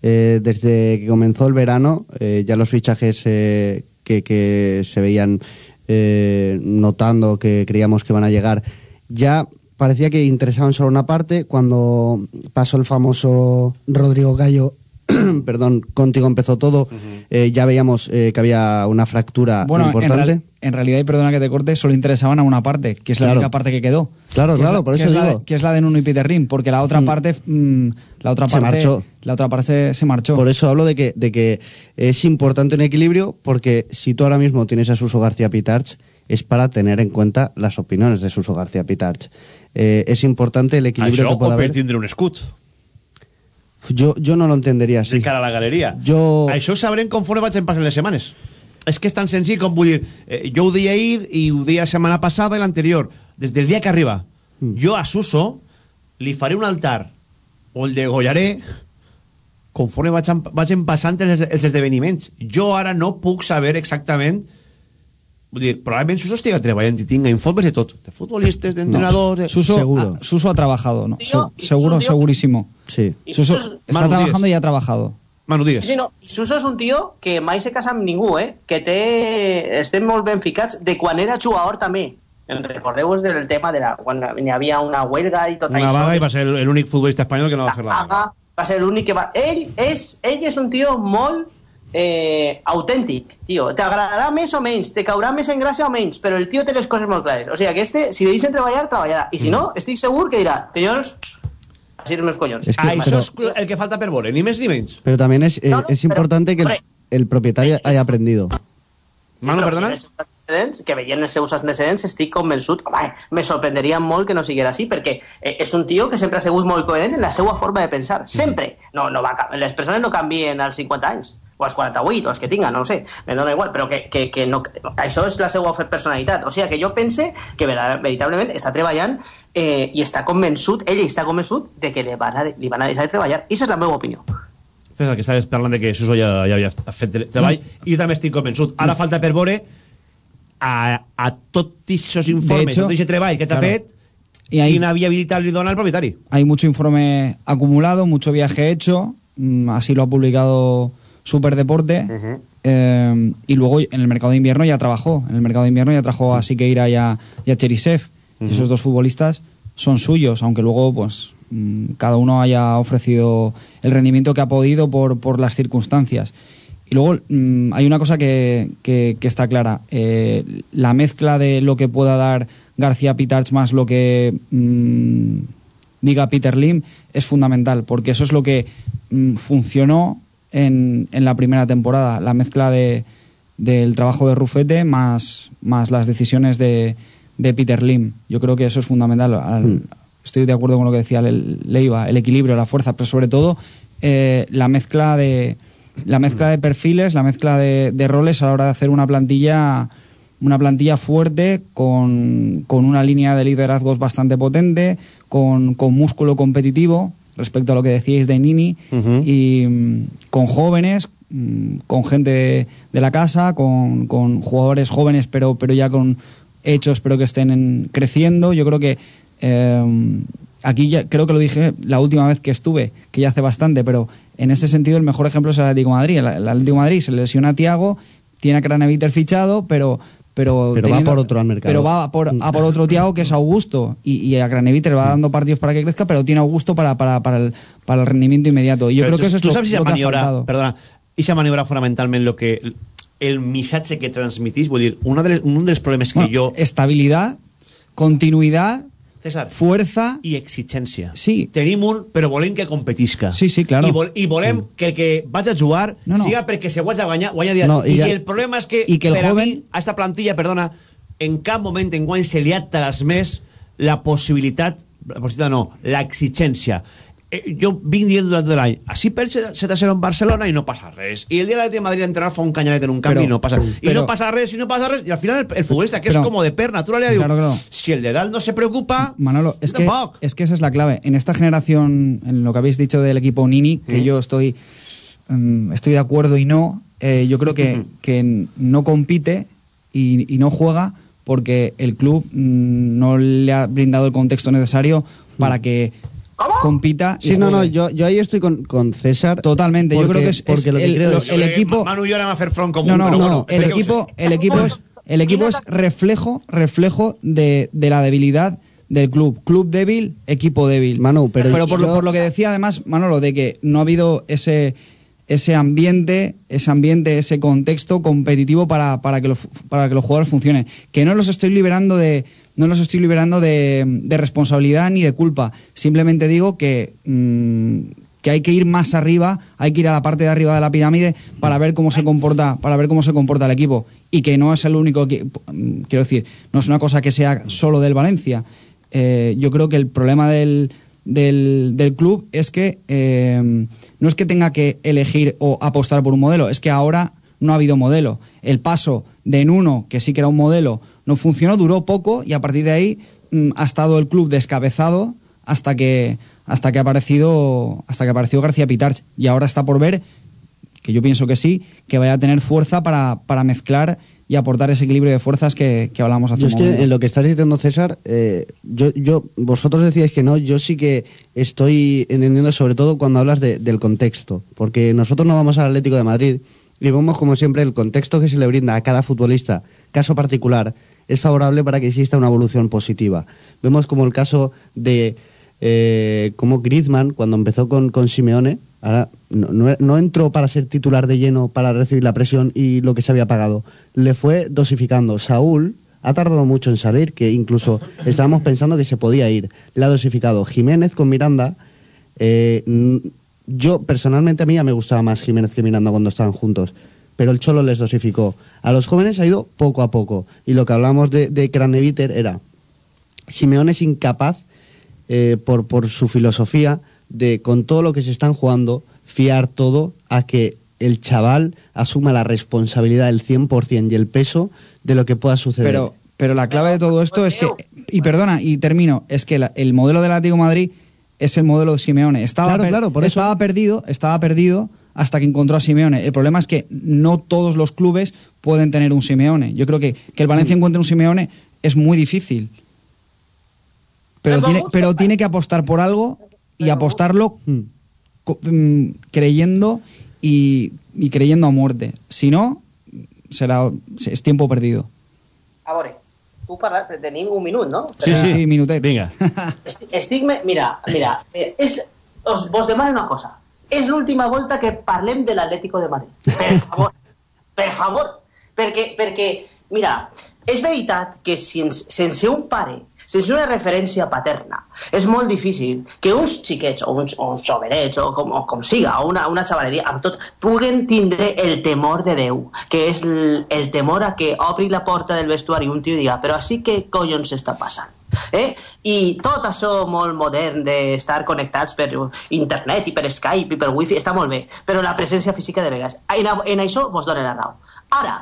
Eh, desde que comenzó el verano, eh, ya los fichajes eh, que, que se veían eh, notando que creíamos que van a llegar, ya parecía que interesaban solo una parte. Cuando pasó el famoso Rodrigo Gallo, perdón, contigo empezó todo, eh, ya veíamos eh, que había una fractura Bueno, en, importante. real- en realidad, y perdona que te corte, solo interesaban a una parte, que es la única parte que quedó. Claro, Que es claro, la- por que eso es de- digo. que es la de Nuno y Peter Rim, porque la otra parte, mm, la otra Se parte, marchó. la otra parte se marchó. Por eso hablo de que, de que es importante un equilibrio, porque si tú ahora mismo tienes a Suso García Pitarch, es para tener en cuenta las opiniones de Suso García Pitarch. Eh, es importante el equilibrio Això que pueda haber. tindre un escut Yo, yo no lo entendería así. de cara a la galeria. Jo- Això ho sabrem conforme vagin passant les setmanes. És que és tan senzill com vull dir... Eh, jo ho deia ahir i ho deia la setmana passada i l'anterior. Des del dia que arriba, Mm. jo a Suso li faré un altar o el degollaré conforme vagin, vagin passant els, els esdeveniments. Jo ara no puc saber exactament Vull dir, probablement Suso estiga treballant i tinga informes de tot, de futbolistes, d'entrenadors... De... Suso, ha, Suso ha trabajado, ¿no? Tío, Se- seguro, tío- segurísimo. Sí. Suso Suso- está Manu, trabajando y ha trabajado. Manu, digues. Sí, no. Suso és un tio que mai se casa amb ningú, eh? Que té... Estem molt ben ficats de quan era jugador també. Recordeu-vos del tema de la... quan hi havia una huelga i tot Una això. vaga i va ser l'únic futbolista espanyol que no va fer la vaga. vaga, va ser l'únic que va... Ell és, ell és un tio molt eh, autèntic, tio. T'agradarà més o menys, te caurà més en gràcia o menys, però el tio té les coses molt clares. O sigui, que este, si le deixen treballar, treballarà. I si no, estic segur que dirà, senyors, així els meus collons. Es que- Ah, això és el que falta per veure, ni més ni menys. Pero también es, eh, No, no, es pero, importante que el, el propietario haya aprendido. Manu, però perdona? que veient els seus antecedents estic convençut, home, me sorprendria molt que no siguera així, perquè eh, és un tio que sempre ha sigut molt coherent en la seva forma de pensar, sempre. No, no va, les persones no canvien als 50 anys, o als 48, o als que tinguin, no ho sé, me dona igual, però que, que, que no, això és la seva personalitat. O sigui que jo pense que veritablement està treballant eh, i està convençut, ell està convençut de que li van a, li van a deixar de treballar. I és la meva opinió. César, que estaves parlant de que Suso ja, ja havia fet tre- treball i jo també estic convençut. Ara falta per veure a, a tots aquests informes, hecho, tot aquest treball que t'ha claro. fet, Y ahí- quina viabilitat li dona al propietari. Hay mucho informe acumulado, mucho viaje hecho, mm, así lo ha publicado Superdeporte. eh, y luego en el mercado de invierno ya trabajó. En el mercado de invierno ya trajo a Siqueira y a, y a Cherisev. Esos dos futbolistas son suyos, aunque luego pues mm, cada uno haya ofrecido el rendimiento que ha podido por, por las circunstancias. Y luego mm, hay una cosa que, que- que está clara. Eh, la mezcla de lo que pueda dar García Pitarch más lo que mm, diga Peter Lim es fundamental, porque eso es lo que funcionó en, en la primera temporada. La mezcla de, del trabajo de Rufete más, más las decisiones de, de Peter Lim. Yo creo que eso es fundamental. Al- Estoy de acuerdo con lo que decía Le- Leiva, el equilibrio, la fuerza, pero sobre todo eh, la mezcla de la mezcla de perfiles, la mezcla de, de roles a la hora de hacer una plantilla una plantilla fuerte con, con una línea de liderazgos bastante potente, con, con músculo competitivo respecto a lo que decíais de Nini y mm, con jóvenes, mm, con gente de, de la casa, con, con jugadores jóvenes pero, pero ya con hechos pero que estén en- creciendo. Yo creo que eh, aquí ya creo que lo dije la última vez que estuve, que ya hace bastante, pero en ese sentido el mejor ejemplo es el Atlético de Madrid. El, el Atlético de Madrid se lesiona a Tiago, tiene a Craneviter fichado, pero pero, Pero va por otro al mercado. Pero va por, a por otro Tiago que es Augusto. Y, y a Craneviter va dando partidos para que crezca, pero tiene Augusto para, para, para, el, para el rendimiento inmediato. Y yo creo que eso es tu lo, saps si lo esa que ha maniobra, faltado. perdona, esa maniobra fonamentalment lo que el missatge que transmitís, vull dir, una de les, un dels problemes que Bueno, jo... Estabilidad, continuidad, César, fuerza i exigència. Sí. Tenim un, però volem que competisca. Sí, sí, claro. I, vol, i volem que el que vaig a jugar No, no. siga perquè se guanya guanyar, guanya dia. No, I, i ja- que el problema és que, i que el per a joven- mi, a esta plantilla, perdona, en cap moment enguany se li ha transmès la possibilitat, la possibilitat no, l'exigència. Eh, jo vinc dient durant tot l'any així per en Barcelona i no passa res. I el dia de Madrid entrenar fa un canyanet en un canvi Però- i no passa i però- no passa res i no passa res. I al final el, el futbolista que Però- és como de per naturalidad diu Claro, claro. si el de dalt no se preocupa Manolo, es que, es que esa es la clave. En esta generación, en lo que habéis dicho del equipo Nini, que yo estoy, mm, estoy de acuerdo y no, eh, yo creo que, que no compite y, y no juega porque el club mm, no le ha brindado el contexto necesario para que compita. Sí, no, no, yo, yo ahí estoy con, con César. Totalmente, yo creo que es, porque es lo que el, creo equipo... Manu y yo ahora me hacer front común No, no, pero no, bueno, el equipo, usted. el equipo es, el equipo es reflejo, reflejo de, de la debilidad del club. Club débil, equipo débil. Manu, pero por, lo, yo- por lo que decía además Manolo, de que no ha habido ese ese ambiente, ese ambiente, ese contexto competitivo para, para que los para que los jugadores funcionen. Que no los estoy liberando de no los estoy liberando de, de responsabilidad ni de culpa. Simplemente digo que mm, que hay que ir más arriba, hay que ir a la parte de arriba de la pirámide para ver cómo se comporta, para ver cómo se comporta el equipo y que no es el único que mm, quiero decir, no es una cosa que sea solo del Valencia. Eh, yo creo que el problema del, del, club es que eh, no es que tenga que elegir o apostar por un modelo, es que ahora no ha habido modelo. El paso de en uno, que sí que era un modelo, no funcionó, duró poco y a partir de ahí mm, ha estado el club descabezado hasta que hasta que ha aparecido hasta que apareció García Pitarch y ahora está por ver que yo pienso que sí, que vaya a tener fuerza para, para mezclar y aportar ese equilibrio de fuerzas que, que hablamos hace Yo un es que momento. en lo que estás diciendo, César, eh, yo, yo, vosotros decíais que no, yo sí que estoy entendiendo, sobre todo cuando hablas de- del contexto, porque nosotros no vamos al Atlético de Madrid y vemos, como siempre, el contexto que se le brinda a cada futbolista, caso particular, es favorable para que exista una evolución positiva. Vemos como el caso de eh, como Griezmann, cuando empezó con, con Simeone, ahora no, no- entró para ser titular de lleno, para recibir la presión y lo que se había pagado. Le fue dosificando. Saúl ha tardado mucho en salir, que incluso estábamos pensando que se podía ir. Le ha dosificado. Jiménez con Miranda, eh, yo personalmente a mí ya me gustaba más Jiménez que Miranda cuando estaban juntos. Pero el Cholo les dosificó. A los jóvenes ha ido poco a poco. Y lo que hablamos de, de Craneviter era Simeone es incapaz, eh, por, por su filosofía, de con todo lo que se están jugando, fiar todo a que el chaval asuma la responsabilidad del 100% y el peso de lo que pueda suceder. Pero, pero la clave de todo esto es que, y perdona, y termino, es que el modelo del Atlético Madrid es el modelo de Simeone. Estaba, Claro, per- claro, por eso- estaba perdido, estaba perdido hasta que encontró a Simeone. El problema es que no todos los clubes pueden tener un Simeone. Yo creo que que el Valencia encuentre un Simeone es muy difícil. Pero tiene, pero tiene que apostar por algo y apostarlo mm, creyendo y, y creyendo a muerte. Si no, será es tiempo perdido. A veure, tu parles, tenim un minut, no? Sí, sí, sí, minutet. Vinga. Estic, estic me- mira, mira, eh, és, us, vos demano una cosa. És l'última volta que parlem de l'Atlético de Madrid. Per favor, per favor. Perquè, perquè, mira, és veritat que si ens, sense un pare, sense una referència paterna, és molt difícil que uns xiquets o uns, o uns jovenets o com, o com siga, o una, una xavaleria, amb tot, puguen tindre el temor de Déu, que és el, el temor a que obri la porta del vestuari un tio i diga però així què collons està passant? Eh? I tot això molt modern d'estar connectats per internet i per Skype i per wifi està molt bé, però la presència física de vegades. En, en això vos donen la raó. Ara,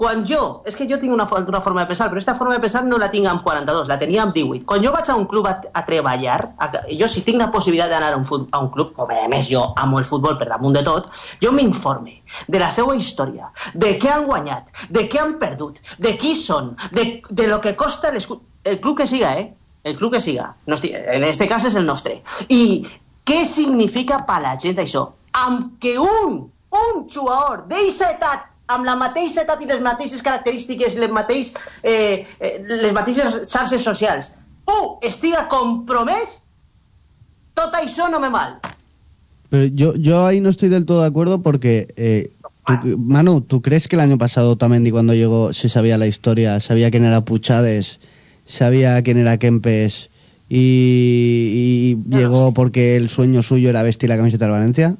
quan jo, és que jo tinc una, una forma de pensar, però aquesta forma de pensar no la tinc amb 42, la tenia amb 18. Quan jo vaig a un club a, a treballar, a, jo si tinc la possibilitat d'anar a, un a un club, com a més jo amo el futbol per damunt de tot, jo m'informe de la seva història, de què han guanyat, de què han perdut, de qui són, de, de lo que costa. El club que siga, eh? El club que siga. No estic, en este cas és el nostre. I què significa per la gent això? Amb que un, un jugador d'eixa edat amb la mateixa edat i les mateixes característiques, les, mateix, eh, eh, les mateixes xarxes socials, un estiga compromès, tot això no me mal. Pero yo, yo ahí no estoy del todo de acuerdo porque, eh, tú- Manu, ¿tú crees que el año pasado Tamendi cuando llegó se sabía la historia, sabía quién era Puchades, sabía quién era Kempes y, y llegó porque el sueño suyo era vestir la camiseta del Valencia?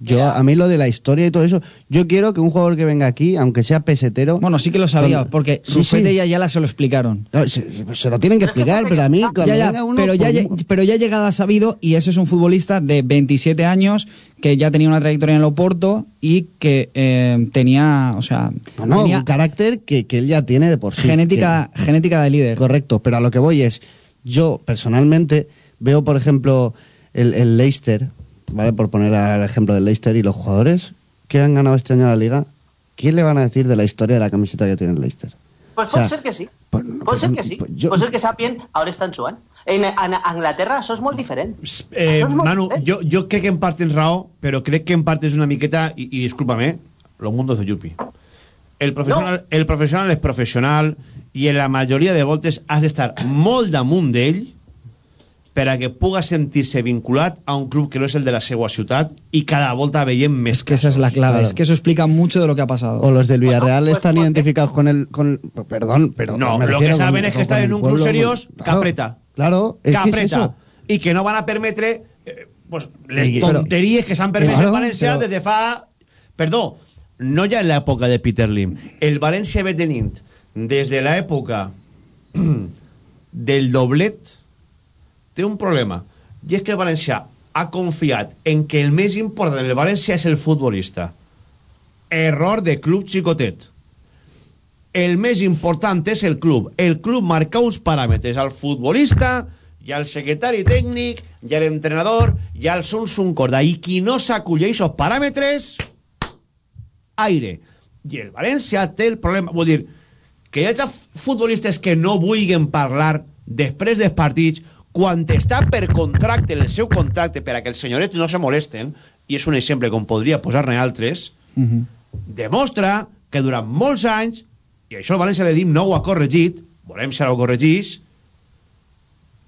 Yo, a mí lo de la historia y todo eso, yo quiero que un jugador que venga aquí, aunque sea pesetero... Bueno, sí que lo sabía, con- porque Sí, Rufete sí. y Ayala se lo explicaron. No, se, se lo tienen que explicar, pero a mí cuando Ya, ya, venga uno... pero, ya, pues, pero ya llegada sabido, y ese es un futbolista de 27 años que ya tenía una trayectoria en el Oporto y que eh, tenía, o sea, No, no, tenía un carácter que, que él ya tiene de por sí. genética, genética de líder. Correcto, pero a lo que voy es, yo personalmente veo, por ejemplo, el, el Leicester, ¿vale? Por poner el ejemplo del Leicester y los jugadores que han ganado este año la liga, ¿quién le van a decir de la historia de la camiseta que tiene el Leicester? Pues O pot sea, ser que sí. pues, Pot ser que sí. pues yo- Pot ser que Sapien ara estan jugant. En, en Anglaterra això és molt diferent. Eh, és molt Manu, diferent. yo, yo creo que en parte es raó, pero creo que en parte es una miqueta, y, y discúlpame, los mundos de Yupi. El profesional, el profesional es profesional y en la mayoría de voltes has d'estar molt damunt d'ell per a que puga sentir-se vinculat a un club que no és el de la seva ciutat i cada volta veiem més Que esa es la clave, es que eso explica mucho de lo que ha pasado. O los del Villarreal pues, están ¿por qué? identificados con el... Con, perdón, pero... No, me lo que saben con- es que están en un club seriós claro, que apreta. Claro, es que que es eso. I que no van a permetre eh, pues, les Y- pero- tonteries que s'han permès Claro, en València però- des de fa... Perdó, no ja en l'època de Peter Lim. El València ve tenint des de l'època del doblet té un problema. I és que el València ha confiat en que el més important del València és el futbolista. Error de club xicotet. El més important és el club. El club marca uns paràmetres al futbolista, i al secretari tècnic, i a l'entrenador, i al Sun Sun Corda. I qui no s'acolleix els paràmetres, aire. I el València té el problema... Vull dir, que hi hagi futbolistes que no vulguin parlar després dels partits quan està per contracte el seu contracte per a que els senyorets no se molesten i és un exemple com podria posar-ne altres demostra que durant molts anys i això el València de l'IM no ho ha corregit volem si ara ho corregís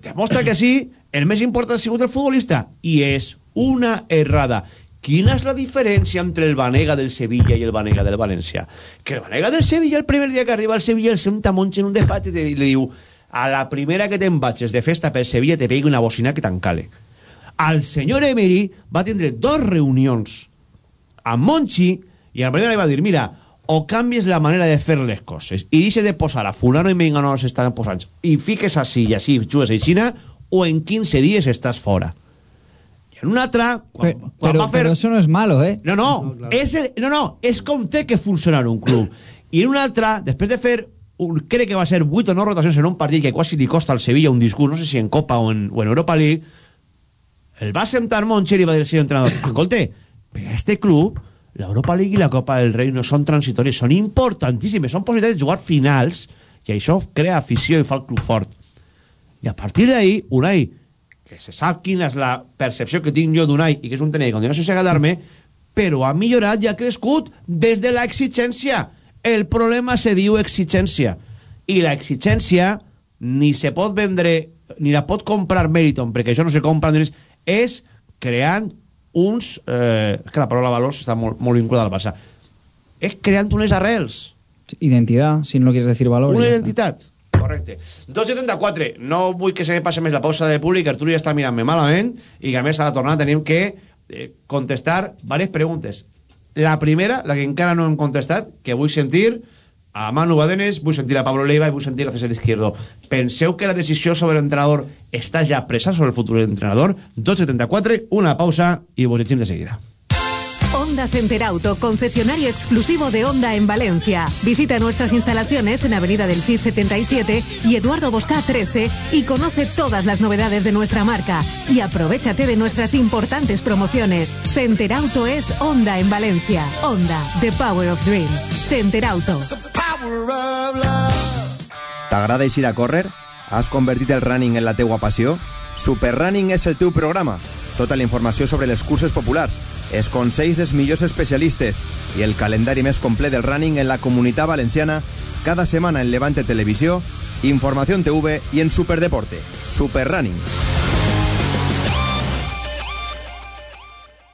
demostra que sí el més important ha sigut el futbolista i és una errada Quina és la diferència entre el Vanega del Sevilla i el Vanega del València? Que el Vanega del Sevilla, el primer dia que arriba al Sevilla, el senta Monchi en un despatx i li diu a la primera que te'n vagis de festa per Sevilla te pegui una bocina que t'encale. Al senyor Emery va tindre dos reunions amb Monchi i a la primera li va dir, mira, o canvies la manera de fer les coses i deixes de posar a fulano i mengano s'estan posant i fiques així i així jugues aixina o en 15 dies estàs fora. I en una altra, quan, Pe- quan pero, va fer... pero eso no es malo, ¿eh? No, no, és el, no, no, és com té que funcionar un club. I en una altra, després de fer, un, crec que va ser 8 o 9 rotacions en un partit que quasi li costa al Sevilla un discurs, no sé si en Copa o en, o en Europa League, el va sentar Moncher i va dir al senyor entrenador, escolte, per a este club, l'Europa League i la Copa del Rei no són transitòries, són importantíssimes, són possibilitats de jugar finals, i això crea afició i fa el club fort. I a partir d'ahí, Unai, que se sap quina és la percepció que tinc jo d'Unai i que és un tenir que no sé si agradar-me, però ha millorat i ha crescut des de l'exigència. El problema se diu exigència. I la exigència ni se pot vendre, ni la pot comprar Meriton, perquè això no se compra, ni res, és creant uns... Eh, és que la paraula valors està molt, molt vinculada al Barça. És creant unes arrels. Identidad, si no quieres decir valor. Una identitat. Correcte. 2,74. No vull que se me passi més la pausa de públic. Arturo ja està mirant-me malament i que a més a la tornada tenim que eh, contestar diverses preguntes. La primera, la que encara no hem contestat, que vull sentir a Manu Badenes, vull sentir a Pablo Leiva i vull sentir a César Izquierdo. Penseu que la decisió sobre l'entrenador està ja presa sobre el futur de l'entrenador? 2,74, una pausa i vos llegim de seguida. Honda Center Auto, concesionario exclusivo de Honda en Valencia. Visita nuestras instalaciones en Avenida del CIR 77 y Eduardo Bosca 13 y conoce todas las novedades de nuestra marca. Y aprovechate de nuestras importantes promociones. Center Auto es Honda en Valencia. Honda, the power of dreams. Center Auto. T'agrada eixir a córrer? Has convertit el running en la teua passió? Superrunning és el teu programa. Tota la informació sobre les curses populars, els consells dels millors especialistes i el calendari més complet del running en la comunitat valenciana cada setmana en Levante Televisió, Informació en TV i en Superdeporte. Superrunning.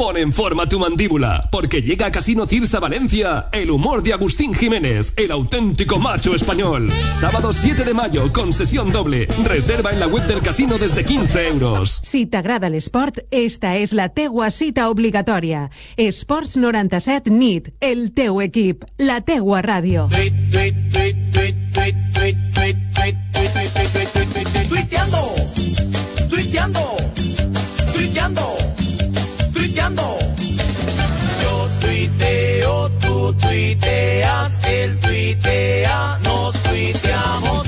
Pon en forma tu mandíbula, porque llega a Casino Cirsa Valencia el humor de Agustín Jiménez, el auténtico macho español. Sábado 7 de mayo, con sesión doble. Reserva en la web del casino desde 15 euros. Si t'agrada l'esport, esta és la teua cita obligatòria. Esports 97 NIT, el teu equip, la teua ràdio. Tuiteando, tuiteando, tuiteando, Yo tuiteo, tú tuiteas, él tuitea, nos tuiteamos.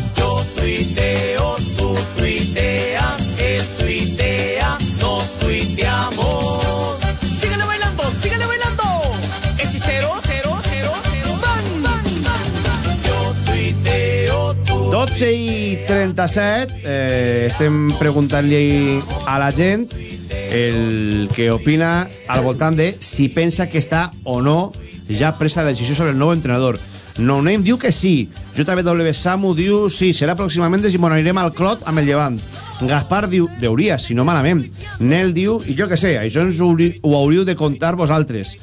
97 eh, estem preguntant-li a la gent el que opina al voltant de si pensa que està o no ja presa la decisió sobre el nou entrenador. No Name diu que sí. JW Samu diu sí, serà pròximament i bueno, anirem al clot amb el llevant. Gaspar diu, deuria, si no malament. Nel diu, i jo que sé, això ens ho, ho hauríeu de contar vosaltres.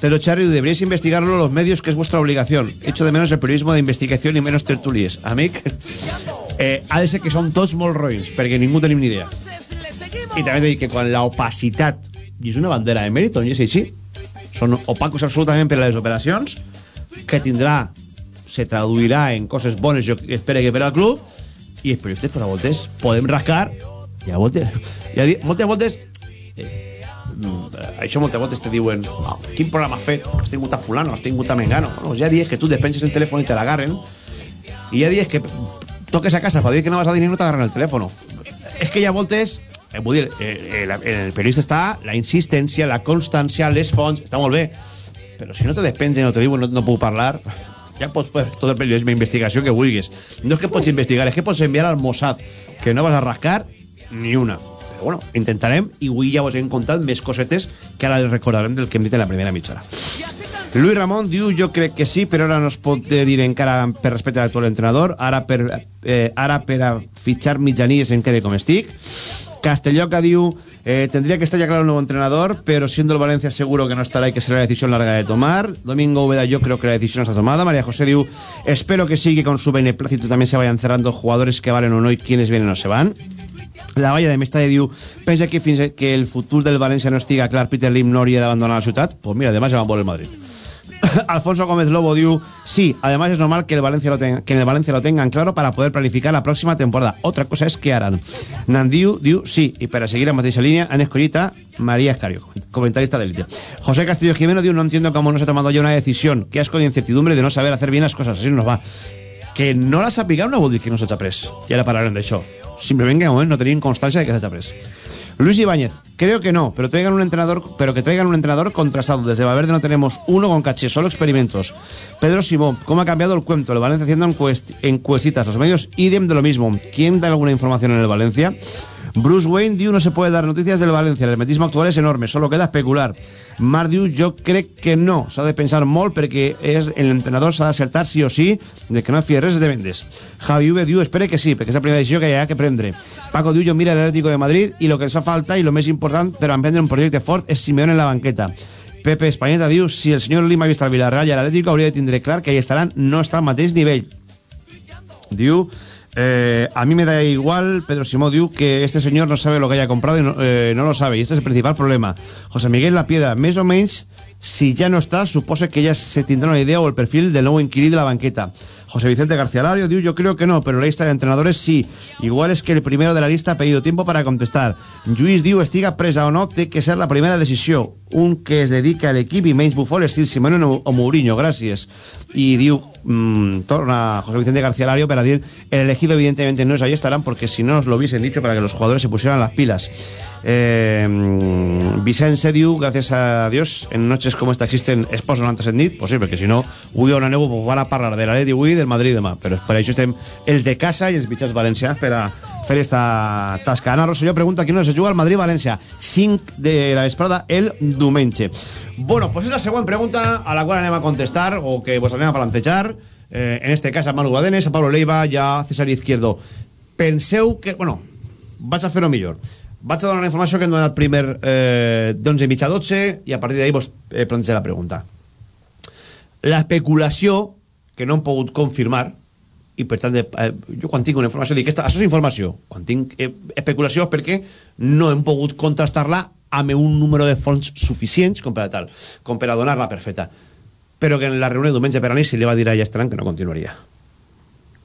Pedro Charri, deberíais investigarlo los medios, que es vuestra obligación. Hecho de menos el periodismo de investigación y menos tertulies. Amic eh, ha de ser que són tots molt roïns, perquè ningú tenim ni idea. I també he de dir que quan la opacitat, i és una bandera de mèrit, i és així, són opacos absolutament per a les operacions, que tindrà, se traduirà en coses bones, jo espero que per al club, i els periodistes, per a voltes, podem rascar, i a voltes, i a dir, moltes voltes, mm, això moltes voltes te diuen oh, quin programa has fet? Has tingut a fulano, has tingut a mengano. Bueno, ha dies que tu despenses el telèfon i te l'agarren i ha dies que toques a casa per dir que no vas a dinero no t'agarren el telèfon. És que ha voltes eh, dir, eh, eh, el periodista està la insistència, la constància, les fonts, està molt bé, però si no te despengen o te diuen no, no puc parlar, ja pots fer tot el periodisme d'investigació que vulguis. No és que pots investigar, és que pots enviar al Mossad, que no vas a rascar ni una. Però bueno, intentarem i avui ja us hem contat més cosetes que ara les recordarem del que hem dit en la primera mitja hora. Luis Ramon diu, jo crec que sí, però ara no es pot dir encara per respecte a l'actual entrenador, ara per, eh, ara per a fitxar mitjanies com estic. Castelloca diu, eh, tendría que estar ya claro el nuevo entrenador, pero siendo el Valencia seguro que no estará y que será la decisión larga de tomar. Domingo Úbeda, yo creo que la decisión está tomada. María José diu, espero que sigue con su beneplácito también se vayan cerrando jugadores que valen o no y quienes vienen o se van. La Valla de Mestalla diu pensa que que el futur del València no estiga clar Peter Lim no hauria d'abandonar la ciutat pues mira, además se van por el Madrid Alfonso Gómez Lobo diu. Sí, además es normal que, el Valencia lo que en el Valencia lo tengan claro para poder planificar la próxima temporada. Otra cosa es que harán. Nandiu diu sí. Y para seguir la mateixa línea han escollit a María Escario comentarista de élite José Castillo Jimeno diu no entiendo cómo no se ha tomado ya una decisión. Qué asco de incertidumbre de no saber hacer bien las cosas. Así nos va. Que no la sàpiga no vol dir que no s'ha pres i ara parlarem d'això simplement que de moment no tenim constància de que s'ha pres Luis Ibáñez, creo que no, pero traigan un entrenador, pero que traigan un entrenador contrastado. Desde Valverde no tenemos uno con caché, solo experimentos. Pedro Simón, ¿cómo ha cambiado el cuento? El Valencia haciendo encuest- encuestitas, los medios idem de lo mismo. ¿Quién da alguna información en el Valencia? Bruce Wayne diu no se puede dar noticias del Valencia, el hermetismo actual es enorme, solo queda especular. Marc diu jo crec que no, s'ha de pensar molt perquè és, l'entrenador s'ha d'acertar sí o sí de que no fie res de vendes. Javi V diu espere que sí, perquè és la primera decisió que hi ha que prendre. Paco diu jo mira l'Atlético de Madrid i lo que ens fa falta i lo més important per emprendre un projecte fort és Simeone en la banqueta. Pepe Españeta diu si el senyor Lima ha vist al Villarreal i l'Atlético hauria de tindre clar que hi estaran no està al mateix nivell. Diu, eh, a mí me da igual, Pedro Simó diu que este señor no sabe lo que haya comprado y no, eh, no lo sabe, y este es el principal problema. José Miguel La Piedra, més o si ja no està, suposa que ja se tindrà una idea o el perfil del nou inquilí de la banqueta. José Vicente García Lario diu, yo creo que no, pero la lista de entrenadores sí. Igual es que el primero de la lista ha pedido tiempo para contestar. Lluís diu, estiga presa o no, té que ser la primera decisió. Un que es dedica a l'equip i menys bufó l'estil Simeone o Mourinho, gràcies. I diu, mmm, torna José Vicente García Lario para dir, el elegido evidentemente no es ahí estarán, porque si no os lo hubiesen dicho para que los jugadores se pusieran las pilas. Eh, mm, Vicente diu, gracias a Dios, en noches como esta existen esports 97 nit, pues sí, perquè si no, avui on aneu van a parlar de l'Atleti avui i del Madrid demà, però per això estem els de casa i els mitjans valencians per a fer esta tasca. Ana Rosselló pregunta qui no se juga al Madrid-València 5 de la vesprada el diumenge. Bueno, pues és la següent pregunta a la qual anem a contestar o que vos anem a plantejar eh, en este cas a Manu Badenes, a Pablo Leiva i a César Izquierdo. Penseu que... Bueno, vaig a fer-ho millor. Vaig a donar la informació que hem donat primer eh, d'11 i mitja a 12 i a partir d'ahir vos eh, plantejaré la pregunta. L'especulació, que no hem pogut confirmar, i per tant, eh, jo quan tinc una informació dic, això és informació, quan tinc eh, especulació perquè no hem pogut contrastar-la amb un número de fonts suficients com per a tal, com per a donar-la perfecta. Però que en la reunió de diumenge per a nit se li va dir a Estaran que no continuaria.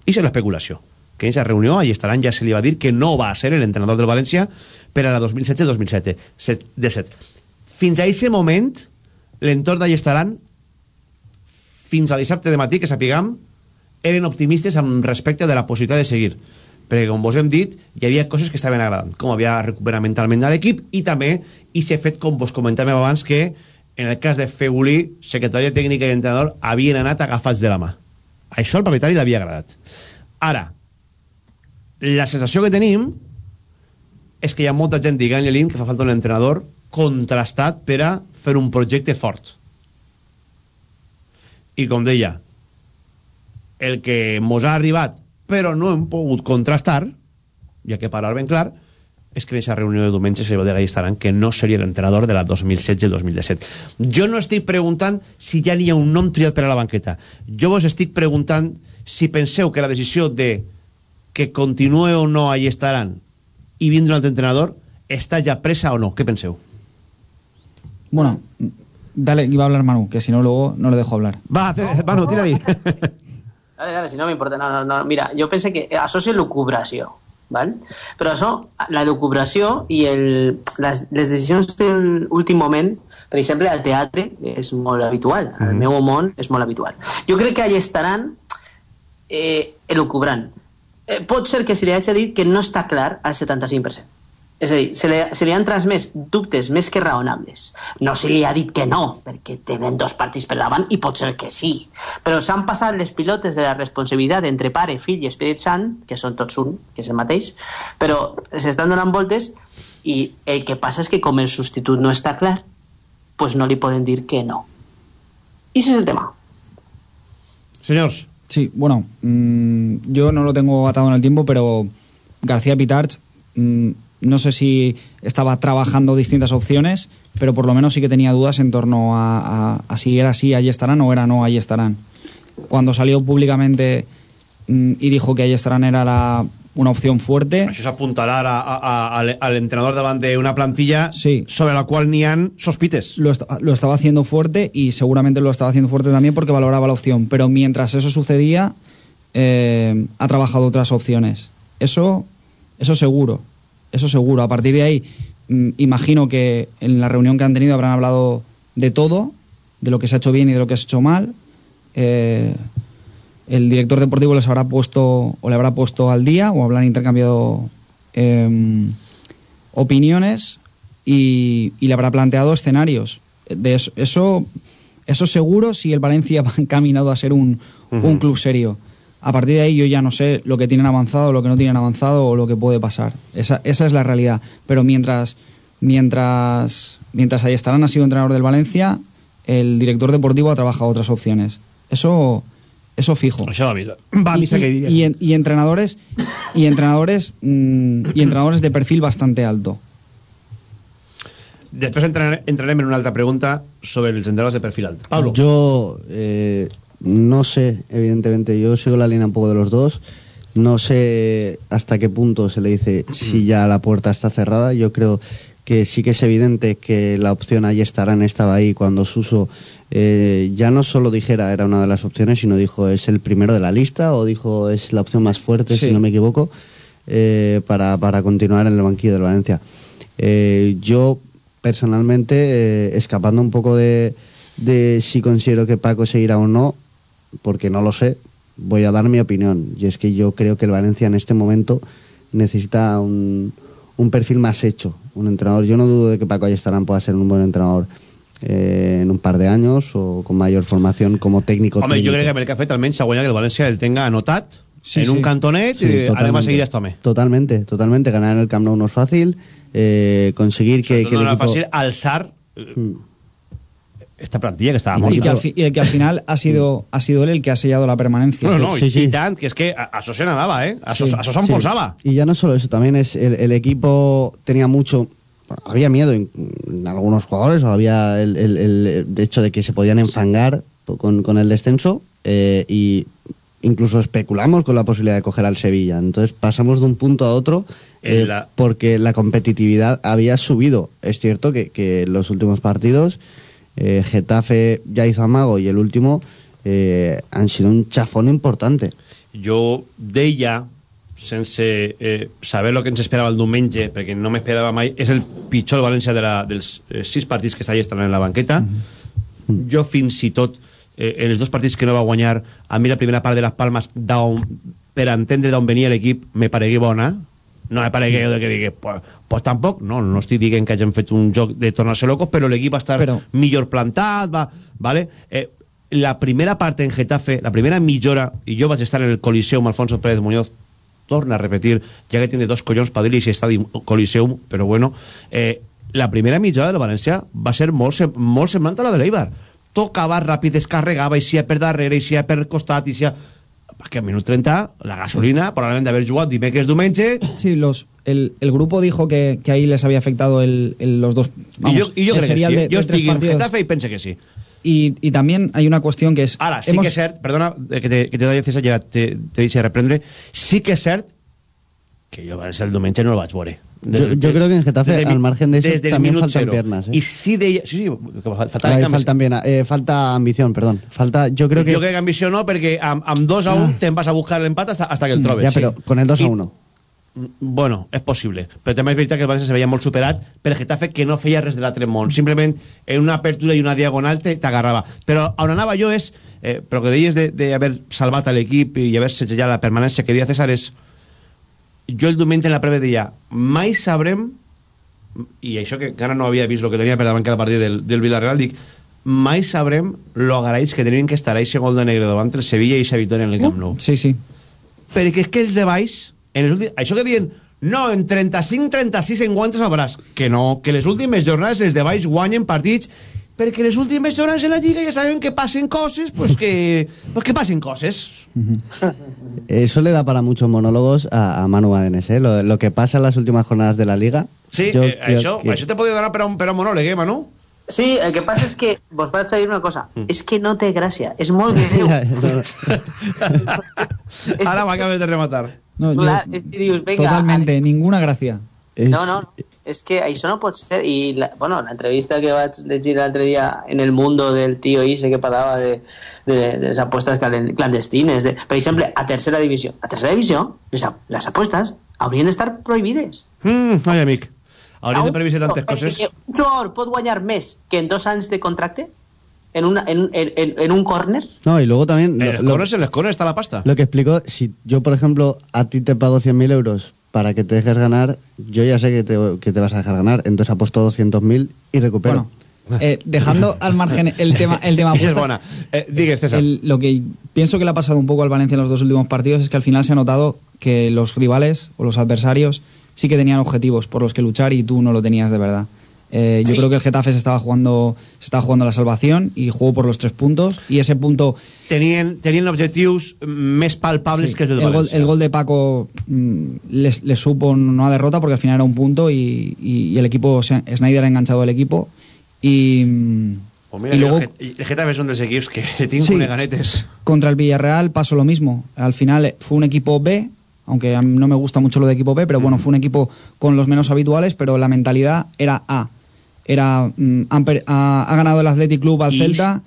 I és l'especulació que en aquesta reunió a Estaran ja se li va dir que no va ser l'entrenador del València per a la 2016-2017 fins a aquest moment l'entorn d'Allestaran fins a dissabte de matí que sapiguem eren optimistes amb respecte de la possibilitat de seguir. Perquè com vos hem dit hi havia coses que estaven agradant com havia recuperat mentalment l'equip i també i s'ha fet com vos comentàvem abans que en el cas de Fegulí secretària tècnica i entrenador havien anat agafats de la mà. Això al propietari l'havia agradat. Ara la sensació que tenim és que hi ha molta gent diguent-li que fa falta un entrenador contrastat per a fer un projecte fort i com deia el que mos ha arribat però no hem pogut contrastar ja que parlar ben clar és que en aquesta reunió de diumenge se va dir a Estaran que no seria l'entrenador de la 2016-2017 jo no estic preguntant si ja n'hi ha un nom triat per a la banqueta. Jo vos estic preguntant si penseu que la decisió de que continue o no allí estaran i vindre un altre entrenador està ja presa o no, què penseu? Bueno, dale, iba a hablar Manu, que si no luego no le dejo hablar. Va, Manu, tira-li. Dale, dale, si no m'importa. No, no, no. Mira, jo penso que és lucubració. Val? Però això, la lucubració i el, les, les decisions del últim moment, per exemple, al teatre és molt habitual. Al Mm. meu món és molt habitual. Jo crec que allà estaran eh, elucubrant. Eh, pot ser que se li hagi dit que no està clar al 75%. És a dir, se li, se li han transmès dubtes més que raonables. No se li ha dit que no, perquè tenen dos partits per davant i pot ser que sí. Però s'han passat les pilotes de la responsabilitat entre pare, fill i Espírit Sant, que són tots un, que és el mateix, però s'estan donant voltes i el que passa és que com el substitut no està clar, pues no li poden dir que no. I ese és el tema. Señores. Sí, bueno, mm, yo no lo tengo atado en el tiempo, pero García Pitarch, mm, no sé si estaba trabajando distintas opciones, pero por lo menos sí que tenía dudas en torno a, a- a si era así, allí estarán o era no, allí estarán. Cuando salió públicamente mm, y dijo que allí estarán era la- una opción fuerte, Això és apuntalar a, al- al entrenador davant d'una plantilla sobre la qual n'hi han sospites. lo estaba haciendo fuerte y seguramente lo estaba haciendo fuerte también porque valoraba la opción. Pero mientras eso sucedía, eh, ha trabajado otras opciones. Eso, eso seguro, eso seguro. A partir de ahí, mm, imagino que en la reunión que han tenido habrán hablado de todo, de lo que se ha hecho bien y de lo que se ha hecho mal. Eh, el director deportivo les habrá puesto o le habrá puesto al día o habrán intercambiado em, opiniones y, y le habrá planteado escenarios. De eso, eso, eso seguro si el Valencia va encaminado a ser un, un club serio. A partir de ahí yo ya no sé lo que tienen avanzado, lo que no tienen avanzado o lo que puede pasar. Esa, esa es la realidad. Pero mientras, mientras, mientras ahí estarán ha sido entrenador del Valencia, el director deportivo ha trabajado otras opciones. Eso, eso fijo. Va a y, misa que y- diría. y en- y entrenadores y entrenadores mm, y entrenadores de perfil bastante alto. Després entrarem, entrarem en una altra pregunta sobre els entrenadors de perfil alt. Pablo. Yo eh, no sé, evidentemente, yo sigo la línea un poco de los dos. No sé hasta qué punto se le dice si ya la puerta está cerrada. Yo creo que sí que es evidente que la opción ahí estarán estaba ahí cuando Suso eh, ya no solo dijera era una de las opciones, sino dijo es el primero de la lista o dijo es la opción más fuerte, Sí. si no me equivoco, eh, para, para continuar en el banquillo del Valencia. Eh, yo personalmente, eh, escapando un poco de, de si considero que Paco seguirá o no, porque no lo sé, voy a dar mi opinión. Y es que yo creo que el Valencia en este momento necesita un, un perfil más hecho, un entrenador. Yo no dudo de que Paco Ayestarán pueda ser un buen entrenador eh, en un par de años o con mayor formación como técnico. Home, jo técnico. crec que amb el que ha fet almenys s'ha guanyat que el València el tenga anotat Sí, en sí. un cantonet Sí, i anem a totalmente. seguir hasta home. Totalmente, totalmente. Ganar en el Camp Nou no es fácil. eh, conseguir que, que no equipo... fàcil alçar eh, esta plantilla que estava Y, y que al, y que al final ha sido, ha sido él el que ha sellado la permanencia. No, no, i, i tant, que és que a- això se n'anava, eh? Això, Sí, això sí. s'enfonsava. Y ya no solo eso, también es el, el equipo tenía mucho, había miedo en, en algunos jugadores, o había el, el- el- hecho de que se podían enfangar con, con el descenso eh, y incluso especulamos con la posibilidad de coger al Sevilla. Entonces pasamos de un punto a otro eh, la- porque la competitividad había subido. Es cierto que, que en los últimos partidos eh, Getafe ya hizo amago y el último eh, han sido un chafón importante. Jo deia, sense eh, saber el que ens esperava el diumenge, perquè no m'esperava mai, és el pitjor València de la, dels eh, sis partits que està estan en la banqueta. Jo fins i tot, eh, en els dos partits que no va guanyar, a mi la primera part de les Palmes, per entendre d'on venia l'equip, me paregui bona. No me paregui de que digui, pues, pues tampoc, no, no estic dient que hagin fet un joc de tornar-se locos, però l'equip va estar Però- millor plantat, va, vale? Eh, la primera part en Getafe, la primera millora, i jo vaig estar en el Coliseum Alfonso Pérez Muñoz, torna a repetir, ja que tiene dos collons per dir-li si està Coliseum, però bueno, eh, la primera millora del València va ser molt, sem- molt semblant a la de l'Eibar. Tocava ràpid, descarregava, i sia per darrere, i sia per costat, i sia... Que al minut 30, la gasolina, probablement d'haver jugat dimecres, diumenge... Sí, los, el, el grupo dijo que, que ahí les había afectado el, el- los dos. I jo, i jo el crec que sí. de- eh? De tres estic en. Getafe i pense que sí. Y, y también hay una cuestión que es. Ara, sí hemos- que és cert, perdona eh, que te, que te doy César, ja te, te deixe reprendre, sí que és cert que jo el diumenge no el vaig veure. Yo- yo creo que en Getafe, desde al margen de eso, desde también faltan cero. piernas, ¿eh? I sí deia... Sí, sí, que faltava Ahí faltan bien, eh, falta ambición, perdón. Falta, yo creo que. Jo crec que ambició no, perquè amb, amb 2 a 1 te'n vas a buscar l'empat hasta, hasta que el trobes. ya, pero con el 2 a 1. Bueno, és possible. Però també és veritat que el València se veia molt superat per Getafe que no feia res de l'altre món. Simplement en una apertura i una diagonal te- t'agarrava. Però on anava jo és, eh, però que deies d'haver de, salvat a l'equip i haver segellat la permanència que deia César és jo el diumenge en la prèvia deia mai sabrem i això que encara no havia vist el que tenia per davant cada partit del, del Villarreal dic mai sabrem lo agraïts que tenien que estar a ese gol de negre davant el Sevilla i esa victòria en el Camp Nou Sí, sí. perquè és que els de baix en els últims, això que diuen no, en 35-36 enguantes sabràs que no, que les últimes jornades els de baix guanyen partits perquè les últimes jornades en la Lliga ja sabem que passen coses pues que, pues que passen coses Eso le da para muchos monólogos a, a Manu Badenes, ¿eh? Lo, lo que pasa en las últimas jornadas de la liga. sí, yo eh, això, que- això te podria donar per a un, per a un monòleg, eh, Manu? Sí, el que pasa es que vos va a salir una cosa. Mm. Es que no te gracia. Es muy greu. Ya, no, ara m'acabes de rematar No, yo- Clar, és que dius, venga, totalmente, ninguna gracia. Es- No, no, es que això no pot ser. I, la, bueno, la entrevista que vaig llegir l'altre dia en el mundo del tío ese que parlava de, de, de les calen- clandestines. De, per exemple, a tercera divisió. A tercera divisió, les, les apuestes haurien d'estar prohibides. mm, ai amic hauries de previsar tantes coses un jugador pot guanyar més que en dos anys de contracte en, una, en, en, en, un córner. No, y luego también. en lo- en les corners està la pasta Lo que explicó, si yo, por ejemplo, a ti te pago 100.000 euros para que te dejes ganar, yo ya sé que te, que te vas a dejar ganar. Entonces apuesto 200.000 y recupero. Bueno, eh, dejando al margen el tema, el tema es buena. Eh, César. el- lo que pienso que le ha pasado un poco al Valencia en los dos últimos partidos es que al final se ha notado que los rivales o los adversarios sí que tenían objetivos por los que luchar y tú no lo tenías de verdad. Eh, yo Sí. creo que el Getafe se estaba jugando se estaba jugando la salvación y jugó por los tres puntos y ese punto tenien, tenien objectius més palpables Sí, que els del el, gol, el gol de Paco mm, les, les supo una derrota porque al final era un punto y, y- y el equipo, Snyder ha enganchado al equipo y, Pues mira, y que luego el Get- el Getafe és un dels equips que Sí. sí. ganetes. contra el Villarreal pasó lo mismo. Al final eh, fue un equipo B, aunque a mí no me gusta mucho lo de equipo B, pero bueno, fue un equipo con los menos habituales, pero la mentalidad era A. Era, mm, han ha, ha ganado el Athletic Club al Y- Celta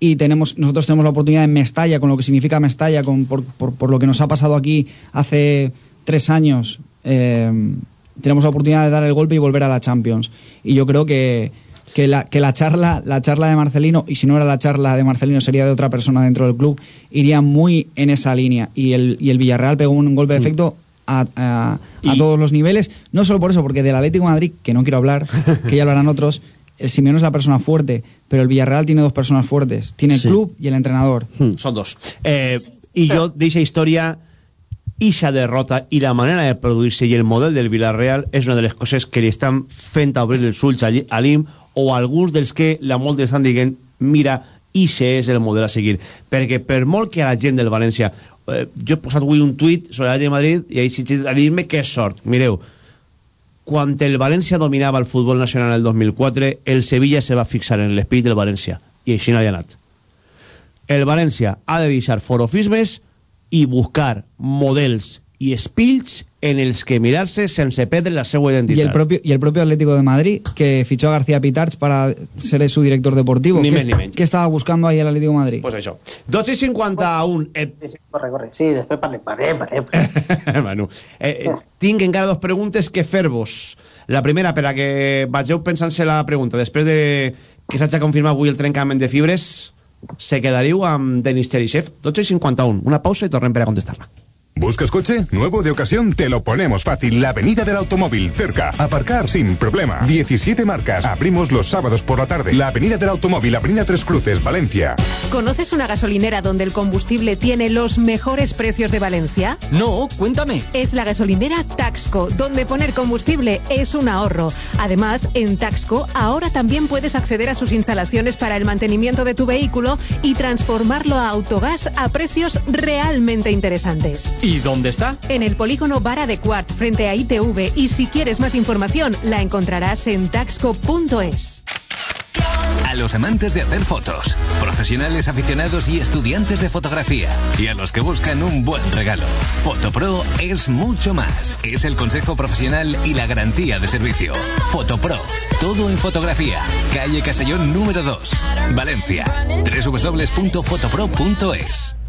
y tenemos, nosotros tenemos la oportunidad en Mestalla, con lo que significa Mestalla, con, por, por- por lo que nos ha pasado aquí hace tres años, eh, tenemos la oportunidad de dar el golpe y volver a la Champions. Y yo creo que, que, la, que la, charla, la charla de Marcelino, y si no era la charla de Marcelino, sería de otra persona dentro del club, iría muy en esa línea. Y el, y el Villarreal pegó un golpe de efecto a, a- a todos los niveles, no solo por eso, porque del Atlético de Madrid, que no quiero hablar, que ya hablarán otros, el Simeone es la persona fuerte, pero el Villarreal tiene dos personas fuertes, tiene el Sí. club y el entrenador. Son dos. Eh, I jo d'eixa història, ixa derrota i la manera de produir-se i el model del Villarreal és una de les coses que li estan fent obrir els ulls a l'IM o a alguns dels que la molt estan dient mira, ixe és el model a seguir. Perquè per molt que a la gent del València... Eh, jo he posat avui un tuit sobre l'Atlètic de Madrid i he a dir-me que és sort. Mireu, quan el València dominava el futbol nacional el 2004, el Sevilla se va fixar en l'esperit del València. I així no hi ha anat. El València ha de deixar forofismes i buscar models i espills en els que mirar-se sense perdre la seva Y identitat. el, propio, y el propio Atlético de Madrid, que fichó a García Pitarch para ser su director deportivo. Ni ¿Qué, més ni menys. ¿Qué estaba buscando ahí el Atlético de Madrid? Pues això. 12 i 51. Eh, Corre, corre. Sí, després parlem, parlem, parlem. Manu, eh, eh, tinc encara dos preguntes que fer-vos. La primera, per a que vageu pensant-se la pregunta, després de que s'hagi confirmat avui el trencament de fibres, se quedaríeu amb Denis Cherisev? 12 i 51. Una pausa i tornem per a contestar-la. ¿Buscas coche? Nuevo de ocasión, te lo ponemos fácil. La Avenida del Automóvil, cerca. Aparcar sin problema. 17 marcas. Abrimos los sábados por la tarde. La Avenida del Automóvil, Avenida Tres Cruces, Valencia. ¿Conoces una gasolinera donde el combustible tiene los mejores precios de Valencia? No, cuéntame. Es la gasolinera Taxco, donde poner combustible es un ahorro. Además, en Taxco ahora también puedes acceder a sus instalaciones para el mantenimiento de tu vehículo y transformarlo a autogás a precios realmente interesantes. ¿Y dónde está? En el polígono Vara de Quart, frente a ITV, y si quieres más información, la encontrarás en taxco.es. A los amantes de hacer fotos, profesionales aficionados y estudiantes de fotografía, y a los que buscan un buen regalo, Fotopro es mucho más. Es el consejo profesional y la garantía de servicio. Fotopro, todo en fotografía. Calle Castellón número 2, Valencia. www.fotopro.es.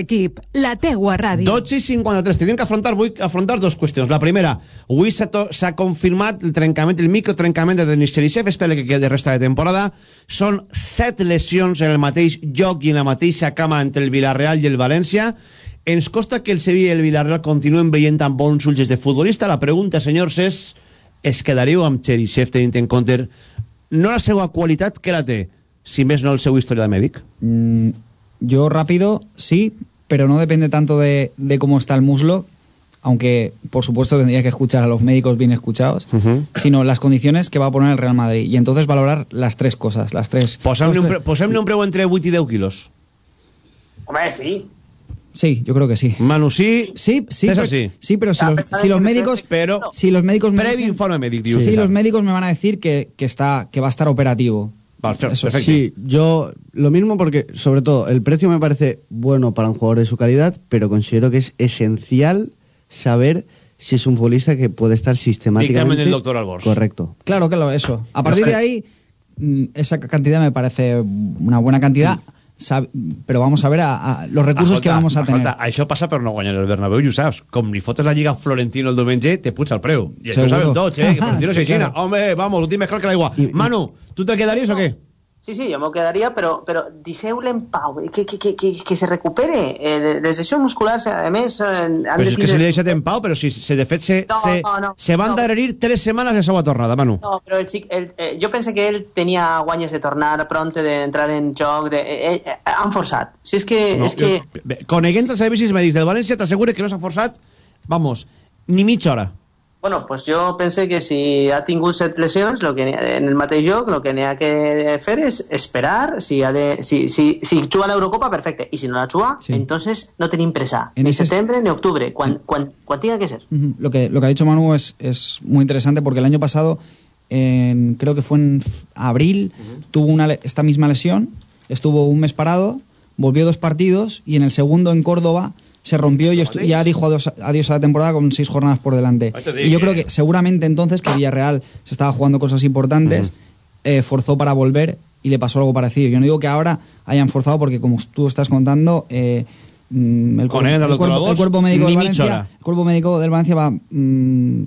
equip, la teua ràdio. 12 i 53. Tenim que afrontar, vull afrontar dos qüestions. La primera, avui s'ha confirmat el trencament, el microtrencament de Denis Cherisev, espera que quedi resta de temporada. Són set lesions en el mateix lloc i en la mateixa cama entre el Villarreal i el València. Ens costa que el Sevilla i el Villarreal continuen veient amb bons ulls de futbolista. La pregunta, senyors, és es quedaríeu amb Cherisev tenint en compte no la seva qualitat, que la té, si més no el seu historial mèdic? Mm, yo rápido, sí, pero no depende tanto de, de cómo está el muslo, aunque por supuesto tendría que escuchar a los médicos bien escuchados, sino las condiciones que va a poner el Real Madrid. Y entonces valorar las tres cosas, las tres. Posem-ne un, posem un preu entre 8 i 10 quilos. Hombre, sí. Sí, yo creo que sí. Manu, sí. Sí, sí. Es pero, así. Sí, pero si los, si los médicos. Pero. Si los médicos. me Previ dicen- informe médic, diu. Sí, los médicos me van a decir que, que, está, que va a estar operativo. Eso Sí, yo lo mismo porque, sobre todo, el precio me parece bueno para un jugador de su calidad, pero considero que es esencial saber si es un futbolista que puede estar sistemáticamente... Dictamen del doctor Albors. Correcto. Claro, claro, eso. A partir de ahí, mm, esa cantidad me parece una buena cantidad, pero vamos a ver a, a los recursos que Escolta, vamos a tener. escolta, això passa per no guanyar el Bernabéu i ho saps. Com li fotes la Lliga Florentino el diumenge, te puja el preu. I això ho Seguro. sabem tots, eh? Que Florentino Sí, se xina. claro. Home, vamos, tinc més clar que l'aigua. Manu, tu te quedaries o què? Sí, sí, yo me quedaría, pero, pero deixeu-le en pau, que, que, que, que, que se recupere. Eh, les lesions musculars, a més, eh, han Però de és que se li ha deixat en pau, però si, se, de fet se, No, se, no, no, se van no. d'adherir tres setmanes de seva tornada, Manu. No, però el, xic- el, eh, jo pensé que ell tenia guanyes de tornar pronte, d'entrar en joc, de, eh, eh, han forçat. Si és que... No, és que... jo- bé, Coneguent els servicis mèdics del València, t'asseguro que no s'ha forçat vamos, ni mitja hora. Bueno, pues jo pense que si ha tingut set lesions lo que en el mateix lloc, el que n'hi ha que fer és esperar. Si, ha de, si, si, si juga l'Eurocopa, perfecte, i si no la juga, Sí. entonces no tenim presa, En ni ese- setembre ni octubre, quan tinga que ser. Lo que, lo que ha dicho Manu es, es muy interesante porque el año pasado, en- creo que fue en abril, tuvo una, esta misma lesión, estuvo un mes parado, volvió dos partidos y en el segundo en Córdoba se rompió y ya dijo adiós, adiós a la temporada con seis jornadas por delante. Y yo creo que seguramente entonces que Villarreal se estaba jugando cosas importantes, eh, forzó para volver y le pasó algo parecido. Yo no digo que ahora hayan forzado porque como tú estás contando... eh, mm, el, Con cuerpo- él, el cuerpo, el cuerpo médico del Valencia, el cuerpo médico del Valencia va mm,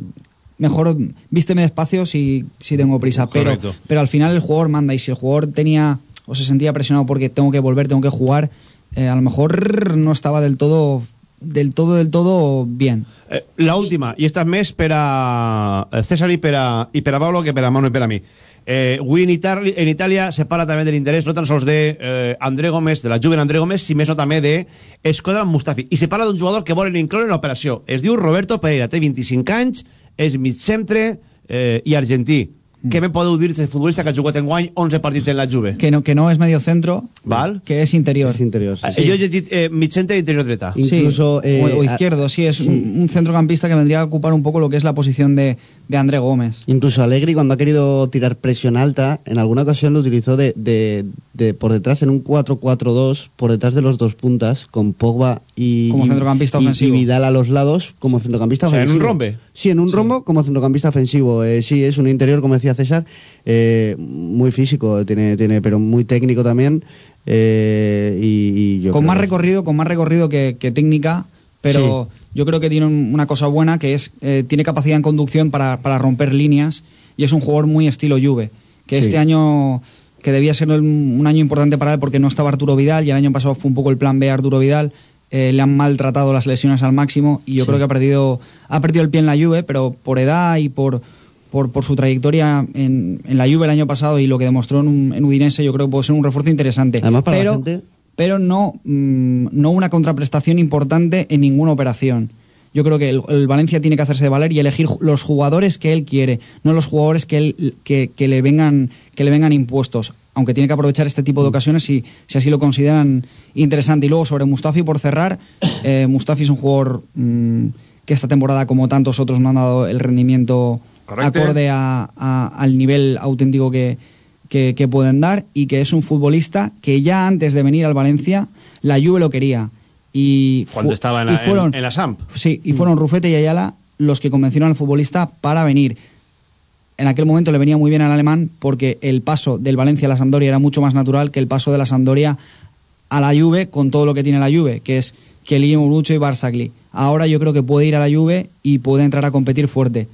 mejor vísteme despacio si, si tengo prisa. Pero pero al final el jugador manda y si el jugador tenía o se sentía presionado porque tengo que volver tengo que jugar eh, a lo mejor no estaba del todo del todo del todo bien Eh, la última, i esta és més per eh, César i per a, i per a Pablo que per a Manu i per a mi. Eh, avui en, en Itàlia se parla també de l'interès no tan sols de eh, André Gómez, de la Juve André Gómez, sinó més no també de Escodan Mustafi. I se parla d'un jugador que volen incloure en l'operació. Es diu Roberto Pereira, té 25 anys, és mig centre eh, i argentí. Què me podeu dir d'aquest futbolista que ha jugat en guany 11 partits en la Juve? que no que no es medio centro Val. que es interior Es interior, sí. Eh, Jo he llegit eh, mig centre i interior dreta. Sí, Incluso, eh, o, o a- izquierdo, sí, es sí. Un, centrocampista que vendría a ocupar un poco lo que es la posición de, de André Gómez. Incluso Allegri cuando ha querido tirar presión alta, en alguna ocasión lo utilizó de, de- de por detrás en un 4-4-2, por detrás de los dos puntas, con Pogba y, Como centrocampista y- ofensivo. y Vidal a los lados como centrocampista O sea, en un ofensivo. Sí, en un rombo como centrocampista ofensivo. Eh, sí, es un interior, como decía César, eh, muy físico, tiene, tiene, pero muy técnico también. eh, y, y yo con más que- recorrido, con más recorrido que, que técnica, pero yo creo que tiene un- una cosa buena que es eh, tiene capacidad en conducción para, para romper líneas y es un jugador muy estilo Juve, que Sí. este año que debía ser un año importante para él porque no estaba Arturo Vidal y el año pasado fue un poco el plan B Arturo Vidal. Eh, le han maltratado las lesiones al máximo y yo Sí. creo que ha perdido ha perdido el pie en la Juve, pero por edad y por por, por su trayectoria en, en la Juve el año pasado y lo que demostró en, un- en Udinese, yo creo que puede ser un refuerzo interesante. Además, para la pero, gente- pero no, mm, no una contraprestación importante en ninguna operación. Yo creo que el, el Valencia tiene que hacerse de valer y elegir los jugadores que él quiere, no los jugadores que, él, que, que le, vengan, que le vengan impuestos. Aunque tiene que aprovechar este tipo de ocasiones si, si así lo consideran interesante. Y luego sobre Mustafi, por cerrar, eh, Mustafi es un jugador mm, que esta temporada, como tantos otros, no han dado el rendimiento Correcte. acorde a- a- al nivel auténtico que, que, que pueden dar y que es un futbolista que ya antes de venir al Valencia la Juve lo quería y Cuando estaba en la, fueron en, en la SAMP. sí y fueron Rufete y Ayala los que convencieron al futbolista para venir en aquel momento le venía muy bien al alemán porque el paso del Valencia a la Sampdoria era mucho más natural que el paso de la Sampdoria a la Juve con todo lo que tiene la Juve, que es Kelly, Urucho y Barzagli. Ahora yo creo que puede ir a la Juve y puede entrar a competir fuerte.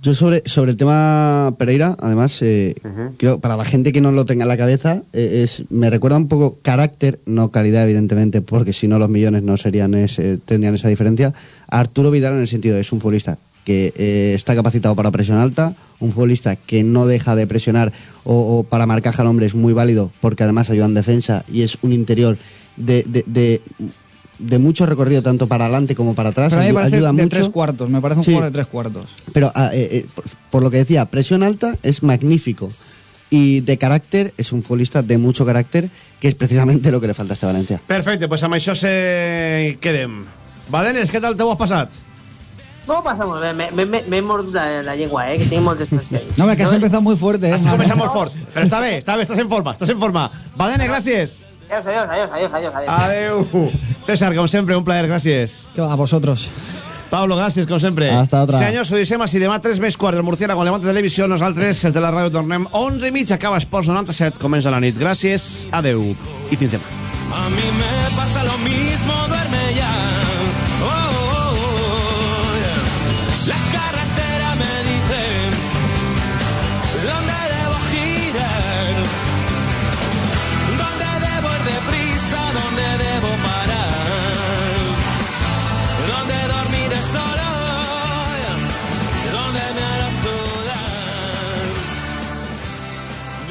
Yo sobre, sobre el tema Pereira, además, eh, creo para la gente que no lo tenga en la cabeza, eh, es me recuerda un poco carácter, no calidad, evidentemente, porque si no los millones no serían ese- tendrían esa diferencia. Arturo Vidal en el sentido de es un futbolista que eh, está capacitado para presión alta, un futbolista que no deja de presionar o, o para marcar al hombre es muy válido porque además ayuda en defensa y es un interior de, de, de, de mucho recorrido tanto para adelante como para atrás. Pero a mí me parece ayuda de mucho. tres cuartos, me parece un Sí. jugador de tres cuartos. Pero ah, eh, eh, por, por lo que decía, presión alta es magnífico. Y de carácter es un futbolista de mucho carácter, que es precisamente lo que le falta a este Valencia. Perfecte, pues amb això se quedem. Badenes, què tal te ho has passat? No pasa molt bé, m'he- mordut la, la llengua, eh, que tinc moltes pressions. No, que has empezado muy fuerte. ¿eh? Has començat molt fort, però està bé, està bé, estàs en forma, estàs en forma. Badenes, gràcies. Adiós, adiós, adiós, adiós, adiós, adiós. Adeu. César, com sempre, un plaer, gràcies. Que va, a vosotros. Pablo, gràcies, com sempre. Hasta otra. Senyors, ho deixem així. Demà 3 més quarts del Murciana con Levante Televisió. Nosaltres, des de la ràdio, tornem 11 i mig. Acaba Esports 97. Comença la nit. Gràcies, adeu i fins demà. A mí me pasa lo mismo.